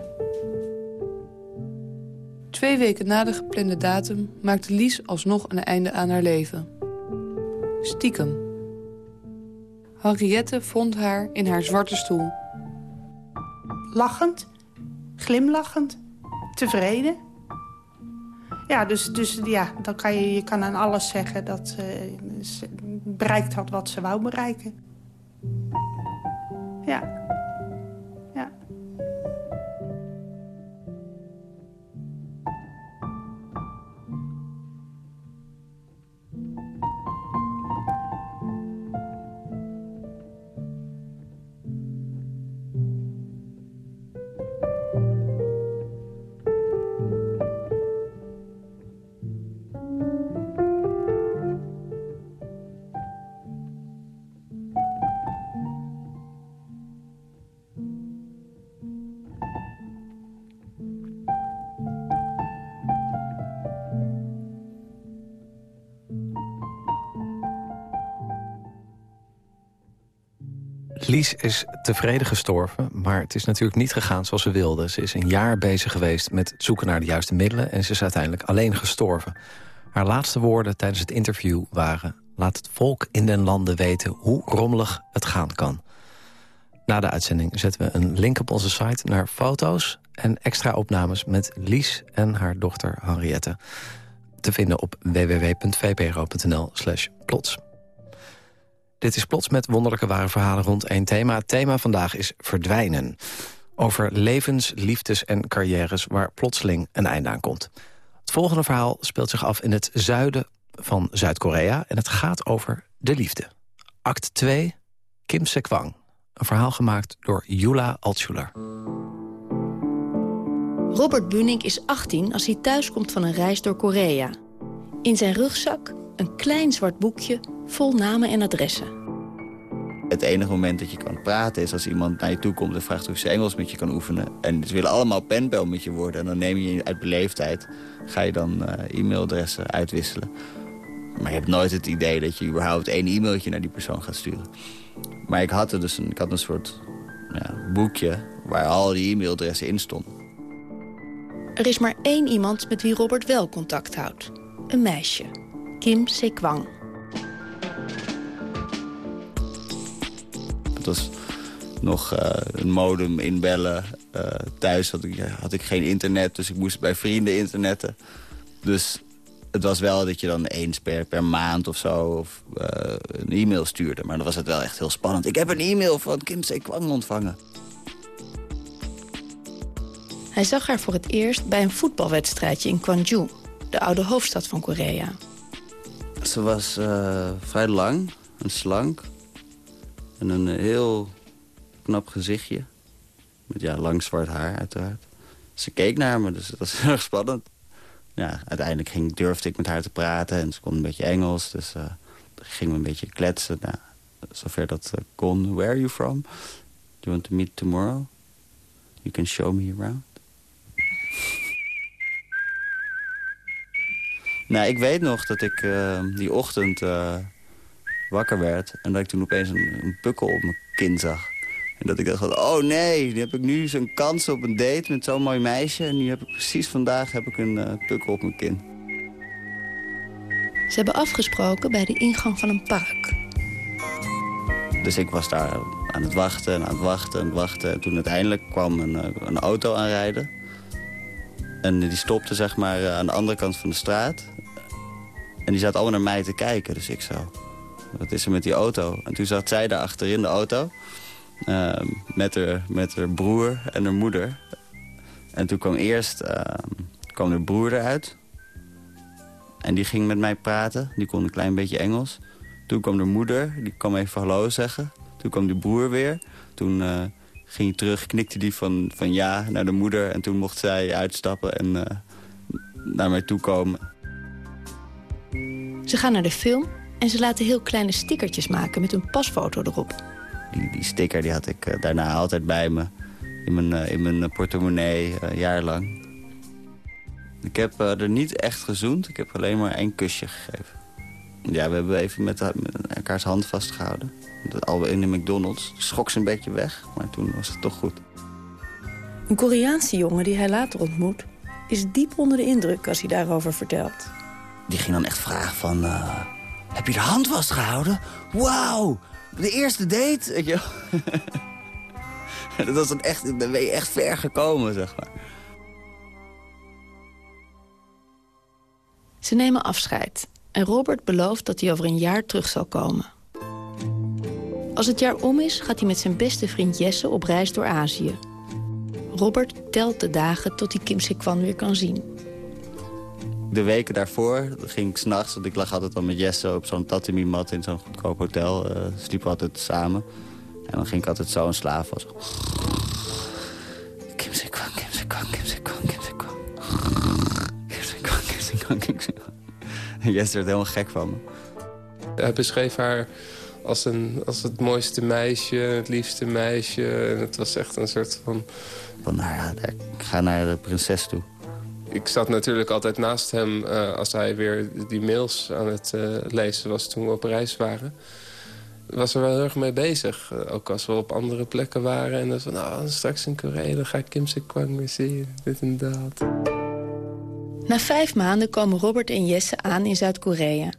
Twee weken na de geplande datum maakte Lies alsnog een einde aan haar leven. Stiekem. Henriette vond haar in haar zwarte stoel. Lachend, glimlachend, tevreden. Ja, dus, dus ja, dan kan je, je kan aan alles zeggen dat ze bereikt had wat ze wou bereiken. Ja. Lies is tevreden gestorven, maar het is natuurlijk niet gegaan zoals ze wilde. Ze is een jaar bezig geweest met zoeken naar de juiste middelen... en ze is uiteindelijk alleen gestorven. Haar laatste woorden tijdens het interview waren... laat het volk in den landen weten hoe rommelig het gaan kan. Na de uitzending zetten we een link op onze site naar foto's... en extra opnames met Lies en haar dochter Henriette. Te vinden op www.vpro.nl plots. Dit is Plots met wonderlijke ware verhalen rond één thema. Het thema vandaag is verdwijnen. Over levens, liefdes en carrières waar plotseling een einde aan komt. Het volgende verhaal speelt zich af in het zuiden van Zuid-Korea... en het gaat over de liefde. Act 2, Kim Se-kwang. Een verhaal gemaakt door Yula Altschuler. Robert Bunink is 18 als hij thuiskomt van een reis door Korea. In zijn rugzak een klein zwart boekje vol namen en adressen. Het enige moment dat je kan praten is als iemand naar je toe komt en vraagt of ze Engels met je kan oefenen. En ze willen allemaal penbel met je worden. En dan neem je uit beleefdheid, ga je dan uh, e-mailadressen uitwisselen. Maar je hebt nooit het idee dat je überhaupt één e-mailtje naar die persoon gaat sturen. Maar ik had er dus een, ik had een soort ja, boekje waar al die e-mailadressen in stonden. Er is maar één iemand met wie Robert wel contact houdt. Een meisje, Kim Se-kwang. was nog uh, een modem inbellen. Uh, thuis had ik, had ik geen internet, dus ik moest bij vrienden internetten. Dus het was wel dat je dan eens per, per maand of zo of, uh, een e-mail stuurde. Maar dan was het wel echt heel spannend. Ik heb een e-mail van Kim Kwang ontvangen. Hij zag haar voor het eerst bij een voetbalwedstrijdje in Gwangju, de oude hoofdstad van Korea. Ze was vrij lang en slank. En een eh, heel knap gezichtje. Met ja, lang zwart haar uiteraard. Ze keek naar me, dus dat was heel erg spannend. Ja, uiteindelijk ging, durfde ik met haar te praten en ze kon een beetje Engels. Dus uh, gingen we een beetje kletsen. Nou, zover dat uh, kon. Where are you from? Do you want to meet tomorrow? You can show me around. Nou, ik weet nog dat ik uh, die ochtend wakker werd. En dat ik toen opeens een, een pukkel op mijn kin zag. En dat ik dacht, oh nee, nu heb ik nu zo'n kans op een date met zo'n mooi meisje. En nu heb ik precies vandaag heb ik een uh, pukkel op mijn kin. Ze hebben afgesproken bij de ingang van een park. Dus ik was daar aan het wachten en aan het wachten en het wachten. En toen uiteindelijk kwam een, eh, een auto aanrijden. En die stopte zeg maar eh, aan de andere kant van de straat. En die zat allemaal naar mij te kijken. Dus ik zo, wat is er met die auto? En toen zat zij daar achter in de auto. Uh, met, haar, met haar broer en haar moeder. En toen kwam eerst uh, kwam haar broer eruit. En die ging met mij praten. Die kon een klein beetje Engels. Toen kwam de moeder. Die kwam even hallo zeggen. Toen kwam de broer weer. Toen uh, ging hij terug, knikte die van, van ja naar de moeder. En toen mocht zij uitstappen. En uh, naar mij toe komen. Ze gaan naar de film en ze laten heel kleine stickertjes maken met een pasfoto erop. Die, die sticker die had ik eh, daarna altijd bij me. In mijn, eh, in mijn portemonnee, uh, jaarlang. Ik heb er niet echt gezoend. Ik heb alleen maar één kusje gegeven. Ja, we hebben even met, met elkaars hand vastgehouden. Al in de McDonald's. Schrok ze een beetje weg, maar toen was het toch goed. Een Koreaanse jongen die hij later ontmoet... is diep onder de indruk als hij daarover vertelt. Die ging dan echt vragen van... Uh, heb je de hand vastgehouden? Wauw, de eerste date? Weet je dat was dan echt, dan ben je echt ver gekomen, zeg maar. Ze nemen afscheid en Robert belooft dat hij over een jaar terug zal komen. Als het jaar om is, gaat hij met zijn beste vriend Jesse op reis door Azië. Robert telt de dagen tot hij Kim Se-kwan weer kan zien. De weken daarvoor ging ik s'nachts, want ik lag altijd al met Jesse op zo'n tatami-mat in zo'n goedkoop hotel. Uh, sliepen altijd samen. En dan ging ik altijd zo in slaap. Zo. Kim Kim Se-kwan, Kim Kim Se-kwan. Kim Se-kwan, Kim Se-kwan, Kim Se-kwan. Jesse werd helemaal gek van me. Hij beschreef haar als, een, als het mooiste meisje, het liefste meisje. En het was echt een soort van... Van, nou ja, ik ga naar de prinses toe. Ik zat natuurlijk altijd naast hem uh, als hij weer die mails aan het uh, lezen was toen we op reis waren. Was er wel heel erg mee bezig. Uh, ook als we op andere plekken waren. En dan van, nou, straks in Korea dan ga ik Kim Se-kwang weer zien. Dit en. Na vijf maanden komen Robert en Jesse aan in Zuid-Korea.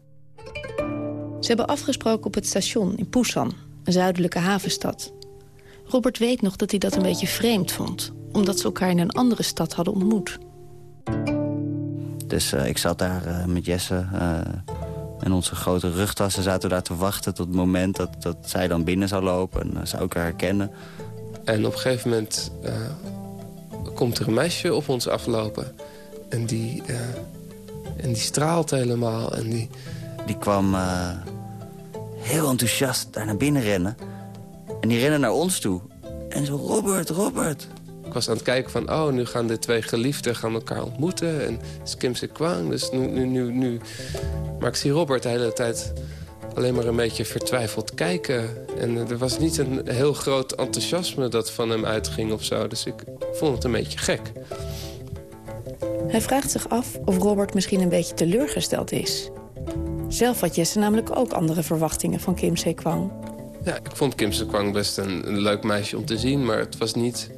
Ze hebben afgesproken op het station in Busan, een zuidelijke havenstad. Robert weet nog dat hij dat een beetje vreemd vond... omdat ze elkaar in een andere stad hadden ontmoet. Dus uh, ik zat daar uh, met Jesse uh, en onze grote rugtassen zaten daar te wachten... tot het moment dat, dat zij dan binnen zou lopen en zou ik haar herkennen. En op een gegeven moment komt er een meisje op ons aflopen. En die, en die straalt helemaal en die die kwam heel enthousiast daar naar binnen rennen. En die rennen naar ons toe. En zo, Robert, Robert. Ik was aan het kijken van, oh, nu gaan de twee geliefden gaan elkaar ontmoeten. En het is Kim Se-kwang, dus nu, nu, nu, nu... Maar ik zie Robert de hele tijd alleen maar een beetje vertwijfeld kijken. En er was niet een heel groot enthousiasme dat van hem uitging of zo. Dus ik vond het een beetje gek. Hij vraagt zich af of Robert misschien een beetje teleurgesteld is. Zelf had Jesse namelijk ook andere verwachtingen van Kim Se-kwang. Ja, ik vond Kim Se-kwang best een, een, leuk meisje om te zien... maar het was niet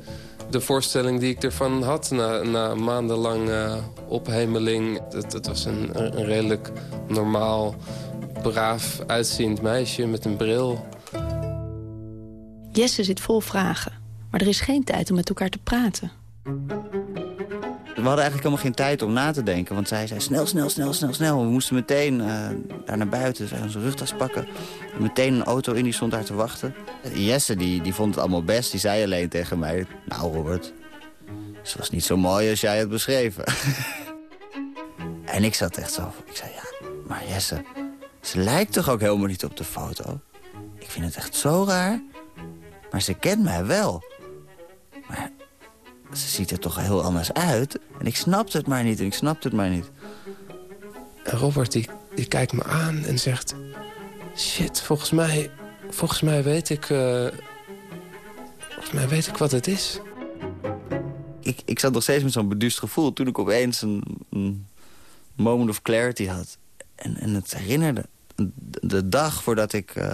de voorstelling die ik ervan had na, na maandenlang uh, ophemeling. Het, het was een, een, redelijk normaal, braaf uitziend meisje met een bril. Jesse zit vol vragen, maar er is geen tijd om met elkaar te praten. We hadden eigenlijk helemaal geen tijd om na te denken. Want zij zei snel, snel, snel, snel, snel. We moesten meteen uh, daar naar buiten. Zij onze rugtas pakken. Meteen een auto in, die stond daar te wachten. Jesse, die, die vond het allemaal best. Die zei alleen tegen mij... Nou, Robert, ze was niet zo mooi als jij het beschreven. en ik zat echt zo... Ik zei, ja, maar Jesse... Ze lijkt toch ook helemaal niet op de foto? Ik vind het echt zo raar. Maar ze kent mij wel. Ze ziet er toch heel anders uit. En ik snapte het maar niet en ik snapte het maar niet. En Robert die, die kijkt me aan en zegt... Shit, volgens mij, volgens mij weet ik... Uh, volgens mij weet ik wat het is. Ik, ik zat nog steeds met zo'n beduust gevoel... toen ik opeens een, een moment of clarity had. En, en het herinnerde. De dag voordat ik uh,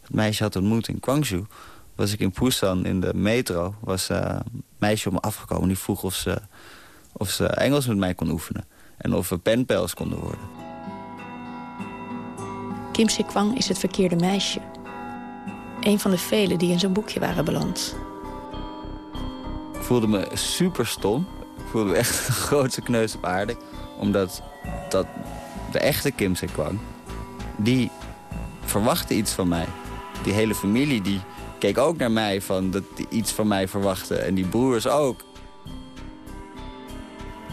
het meisje had ontmoet in Guangzhou... was ik in Busan in de metro. Was uh, meisje op me afgekomen. Die vroeg of ze, of ze Engels met mij kon oefenen. En of we penpels konden worden. Kim Se-kwang is het verkeerde meisje. Een van de velen die in zijn boekje waren beland. Ik voelde me super stom. Ik voelde me echt de grootste kneus op aarde. Omdat dat de echte Kim Se-kwang... die verwachtte iets van mij. Die hele familie die keek ook naar mij van dat die iets van mij verwachtte. En die broers ook.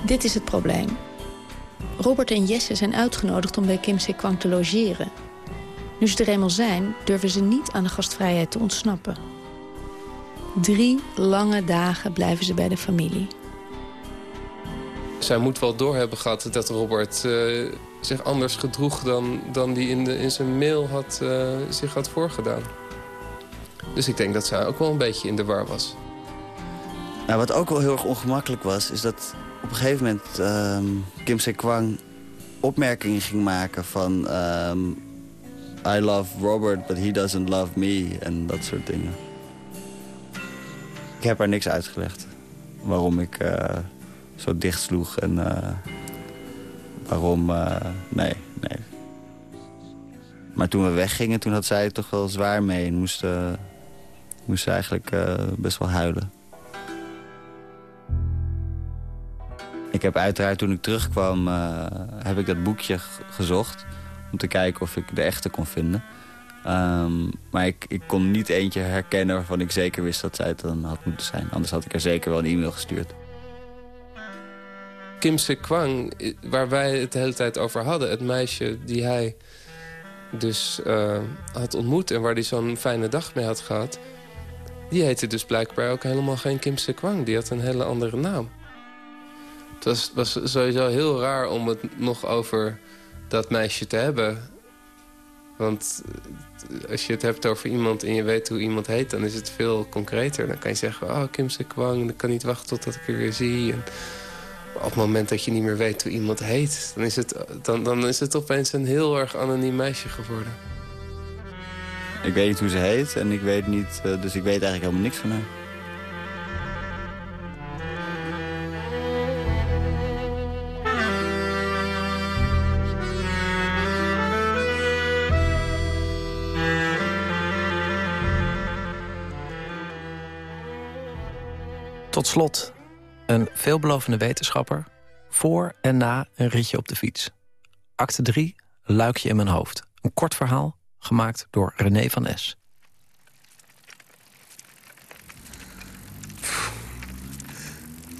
Dit is het probleem. Robert en Jesse zijn uitgenodigd om bij Kim Se-kwang te logeren. Nu ze er eenmaal zijn, durven ze niet aan de gastvrijheid te ontsnappen. Drie lange dagen blijven ze bij de familie. Ze zij moet wel doorhebben gehad dat Robert uh, zich anders gedroeg... dan, dan die in, de, in zijn mail had, uh, zich had voorgedaan. Dus ik denk dat zij ook wel een beetje in de war was. Nou, wat ook wel heel erg ongemakkelijk was... is dat op een gegeven moment um, Kim Se-kwang opmerkingen ging maken van... Um, I love Robert, but he doesn't love me. En dat soort dingen. Ik heb haar niks uitgelegd. Waarom ik uh, zo dicht sloeg en uh, waarom... Uh, nee, nee. Maar toen we weggingen, toen had zij het toch wel zwaar mee. En moest, moest eigenlijk best wel huilen. Ik heb uiteraard toen ik terugkwam, heb ik dat boekje gezocht om te kijken of ik de echte kon vinden. Um, maar ik, ik kon niet eentje herkennen waarvan ik zeker wist dat zij het dan had moeten zijn. Anders had ik er zeker wel een e-mail gestuurd. Kim Se-kwang, waar wij het de hele tijd over hadden... het meisje die hij dus uh, had ontmoet... en waar hij zo'n fijne dag mee had gehad... die heette dus blijkbaar ook helemaal geen Kim Se-kwang. Die had een hele andere naam. Het was, sowieso heel raar om het nog over dat meisje te hebben. Want als je het hebt over iemand en je weet hoe iemand heet... dan is het veel concreter. Dan kan je zeggen, oh, Kim Se Kwang, ik kan niet wachten totdat ik haar weer zie. Op het moment dat je niet meer weet hoe iemand heet... dan is het, dan, dan is het opeens een heel erg anoniem meisje geworden. Ik weet niet hoe ze heet en ik weet niet... Eh, dus ik weet eigenlijk helemaal niks van haar. Tot slot, een veelbelovende wetenschapper... voor en na een ritje op de fiets. Acte 3, Luikje in mijn hoofd. Een kort verhaal, gemaakt door René van S.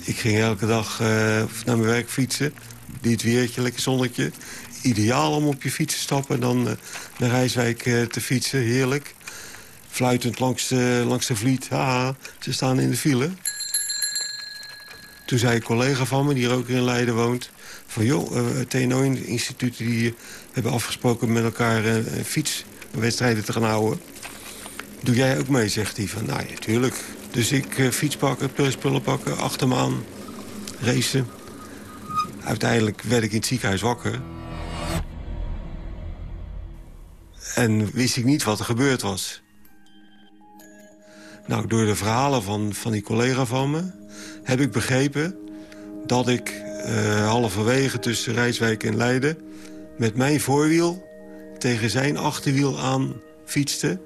Ik ging elke dag uh, naar mijn werk fietsen. Dit weertje, lekker zonnetje. Ideaal om op je fiets te stappen en dan uh, naar Rijswijk uh, te fietsen. Heerlijk. Fluitend langs de, langs de vliet. Haha, ze staan in de file. Toen zei een collega van me, die ook in Leiden woont... van joh, TNO-instituten die hebben afgesproken met elkaar uh, fietswedstrijden te gaan houden. Doe jij ook mee, zegt hij. Van, nou ja, tuurlijk. Dus ik uh, fiets pakken, spullen pakken, achter racen. Uiteindelijk werd ik in het ziekenhuis wakker. En wist ik niet wat er gebeurd was. Nou, door de verhalen van, van die collega van me heb ik begrepen dat ik uh, halverwege tussen Rijswijk en Leiden... met mijn voorwiel tegen zijn achterwiel aan fietste.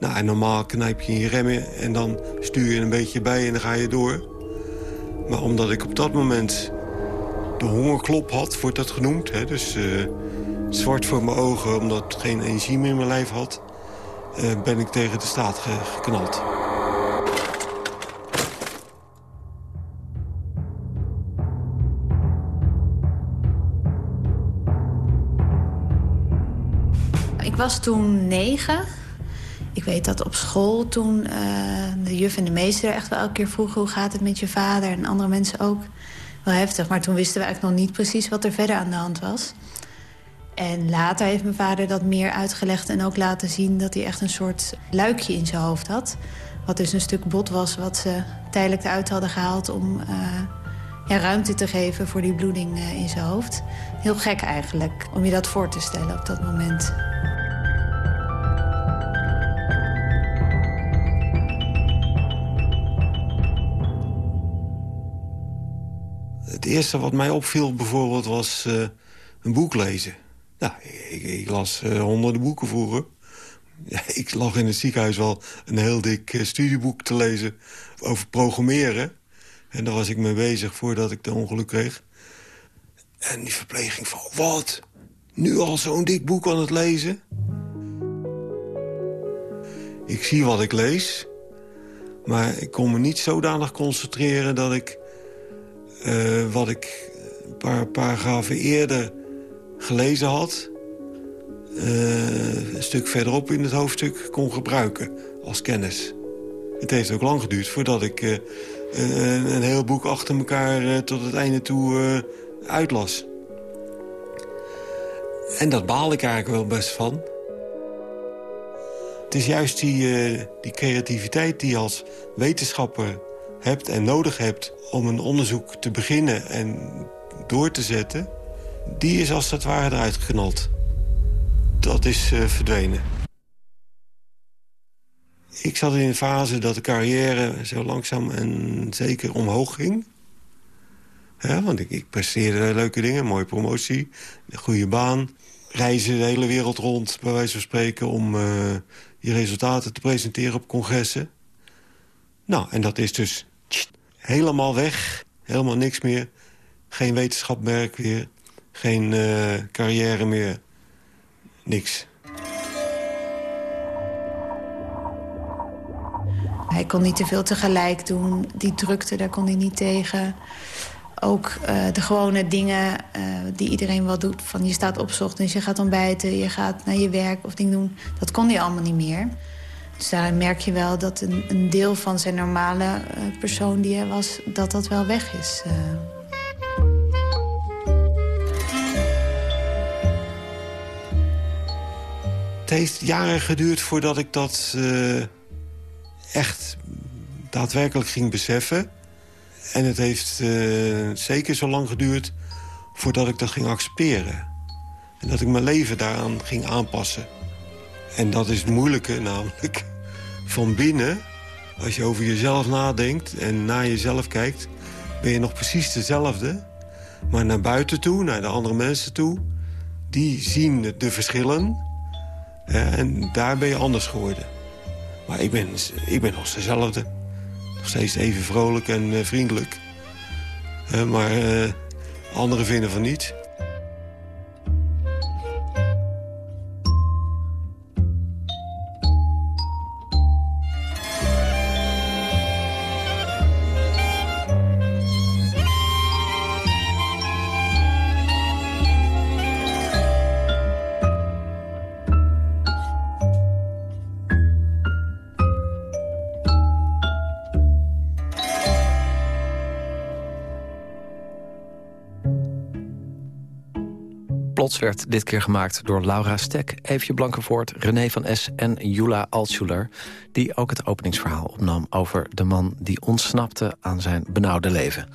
Nou, en normaal knijp je in je remmen en dan stuur je een beetje bij en dan ga je door. Maar omdat ik op dat moment de hongerklop had, wordt dat genoemd. Hè? Dus uh, zwart voor mijn ogen, omdat ik geen energie meer in mijn lijf had... Uh, ben ik tegen de staat geknald. Ik was toen negen. Ik weet dat op school toen uh, de juf en de meester echt wel elke keer vroegen... hoe gaat het met je vader en andere mensen ook. Wel heftig, maar toen wisten we eigenlijk nog niet precies wat er verder aan de hand was. En later heeft mijn vader dat meer uitgelegd en ook laten zien... dat hij echt een soort luikje in zijn hoofd had. Wat dus een stuk bot was wat ze tijdelijk eruit hadden gehaald... om uh, ja, ruimte te geven voor die bloeding uh, in zijn hoofd. Heel gek eigenlijk, om je dat voor te stellen op dat moment. Het eerste wat mij opviel bijvoorbeeld was uh, een boek lezen. Nou, ik, ik las uh, honderden boeken vroeger. Ik lag in het ziekenhuis wel een heel dik uh, studieboek te lezen over programmeren. En daar was ik mee bezig voordat ik de ongeluk kreeg. En die verpleging van, wat? Nu al zo'n dik boek aan het lezen? Ik zie wat ik lees, maar ik kon me niet zodanig concentreren dat ik uh, wat ik een paar paragrafen eerder gelezen had... Uh, een stuk verderop in het hoofdstuk kon gebruiken als kennis. Het heeft ook lang geduurd voordat ik uh, een, een, heel boek achter elkaar tot het einde toe uitlas. En dat baal ik eigenlijk wel best van. Het is juist die, die creativiteit die als wetenschapper hebt en nodig hebt... om een onderzoek te beginnen en door te zetten... die is als het ware eruit geknald. Dat is verdwenen. Ik zat in een fase dat de carrière zo langzaam en zeker omhoog ging. Ja, want ik, ik presteerde leuke dingen, mooie promotie, een goede baan. Reizen de hele wereld rond, bij wijze van spreken... om uh, je resultaten te presenteren op congressen. Nou, en dat is dus helemaal weg. Helemaal niks meer. Geen wetenschapmerk meer. Geen uh, carrière meer. Niks. Hij kon niet te veel tegelijk doen. Die drukte, daar kon hij niet tegen. Ook uh, de gewone dingen uh, die iedereen wel doet. Van je staat op ochtends, je gaat ontbijten, je gaat naar je werk of dingen doen. Dat kon hij allemaal niet meer. Dus daar merk je wel dat een, een deel van zijn normale uh, persoon die hij was... dat dat wel weg is. Het heeft jaren geduurd voordat ik dat echt daadwerkelijk ging beseffen. En het heeft zeker zo lang geduurd voordat ik dat ging accepteren. En dat ik mijn leven daaraan ging aanpassen. En dat is het moeilijke namelijk. Van binnen, als je over jezelf nadenkt en naar jezelf kijkt... ben je nog precies dezelfde. Maar naar buiten toe, naar de andere mensen toe... die zien de verschillen. En daar ben je anders geworden. Maar ik ben, ik ben nog dezelfde. Nog steeds even vrolijk en uh, vriendelijk. Maar uh, anderen vinden van niet. Plots werd dit keer gemaakt door Laura Stek, Eefje Blankenvoort, René van S en Jula Altschuler... die ook het openingsverhaal opnam over de man die ontsnapte aan zijn benauwde leven.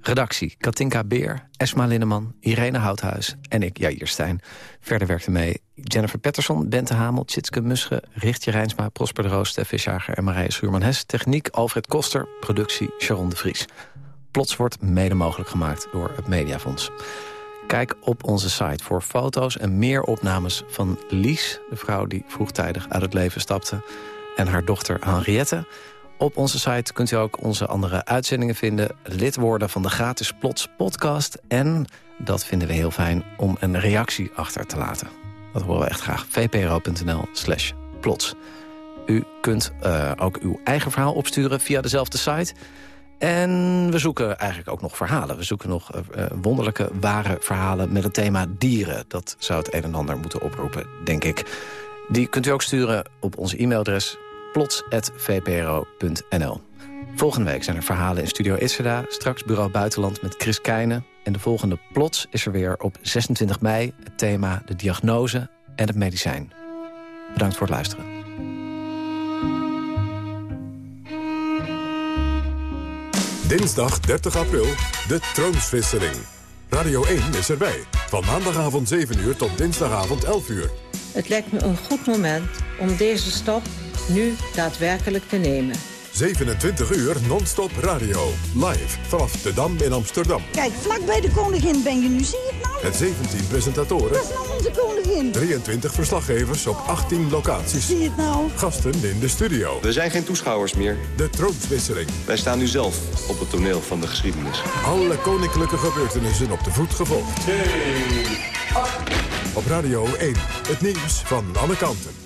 Redactie Katinka Beer, Esma Linneman, Irene Houthuis en ik, Jair Stijn. Verder werkte mee Jennifer Pettersson, Bente Hamel, Tjitske Musche... Richtje Rijnsma, Prosper de Roos, Stef en Marije Schuurman-Hes. Techniek Alfred Koster, productie Sharon de Vries. Plots wordt mede mogelijk gemaakt door het Mediafonds. Kijk op onze site voor foto's en meer opnames van Lies... de vrouw die vroegtijdig uit het leven stapte... en haar dochter Henriette. Op onze site kunt u ook onze andere uitzendingen vinden... lid worden van de gratis Plots podcast... en, dat vinden we heel fijn, om een reactie achter te laten. Dat horen we echt graag. vpro.nl slash plots. U kunt uh, ook uw eigen verhaal opsturen via dezelfde site... En we zoeken eigenlijk ook nog verhalen. We zoeken nog uh, wonderlijke, ware verhalen met het thema dieren. Dat zou het een en ander moeten oproepen, denk ik. Die kunt u ook sturen op ons e-mailadres plots.vpro.nl. Volgende week zijn er verhalen in Studio Itzerda. Straks Bureau Buitenland met Chris Keijnen. En de volgende Plots is er weer op 26 mei. Het thema de diagnose en het medicijn. Bedankt voor het luisteren. Dinsdag 30 april, de troonswisseling. Radio 1 is erbij. Van maandagavond 7 uur tot dinsdagavond 11 uur. Het lijkt me een goed moment om deze stap nu daadwerkelijk te nemen. 27 uur non-stop radio. Live vanaf de Dam in Amsterdam. Kijk, vlak bij de koningin ben je nu, zie je het nou? Met 17 presentatoren. Dat is nou onze koningin. 23 verslaggevers op 18 locaties. Zie je het nou? Gasten in de studio. We zijn geen toeschouwers meer. De troonswisseling. Wij staan nu zelf op het toneel van de geschiedenis. Alle koninklijke gebeurtenissen op de voet gevolgd. Op Radio 1. Het nieuws van alle kanten.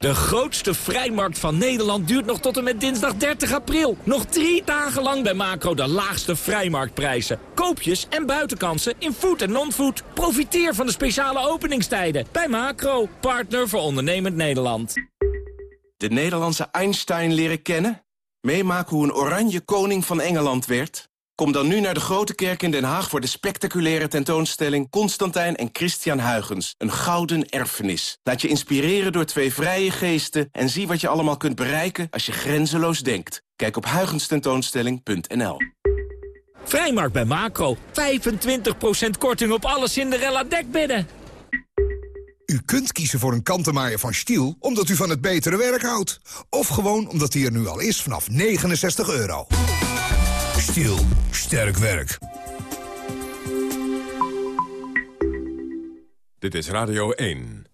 De grootste vrijmarkt van Nederland duurt nog tot en met dinsdag 30 april. Nog drie dagen lang bij Macro de laagste vrijmarktprijzen. Koopjes en buitenkansen in food en non-food. Profiteer van de speciale openingstijden bij Macro, partner voor ondernemend Nederland. De Nederlandse Einstein leren kennen? Meemaken hoe een oranje koning van Engeland werd? Kom dan nu naar de Grote Kerk in Den Haag voor de spectaculaire tentoonstelling Constantijn en Christian Huygens. Een gouden erfenis. Laat je inspireren door twee vrije geesten en zie wat je allemaal kunt bereiken als je grenzeloos denkt. Kijk op huygenstentoonstelling.nl. Vrijmarkt bij Macro. 25% korting op alle Cinderella dekbedden. U kunt kiezen voor een kantenmaaier van Stiel omdat u van het betere werk houdt. Of gewoon omdat hij er nu al is vanaf 69 euro. Stiel. Sterk werk. Dit is Radio 1.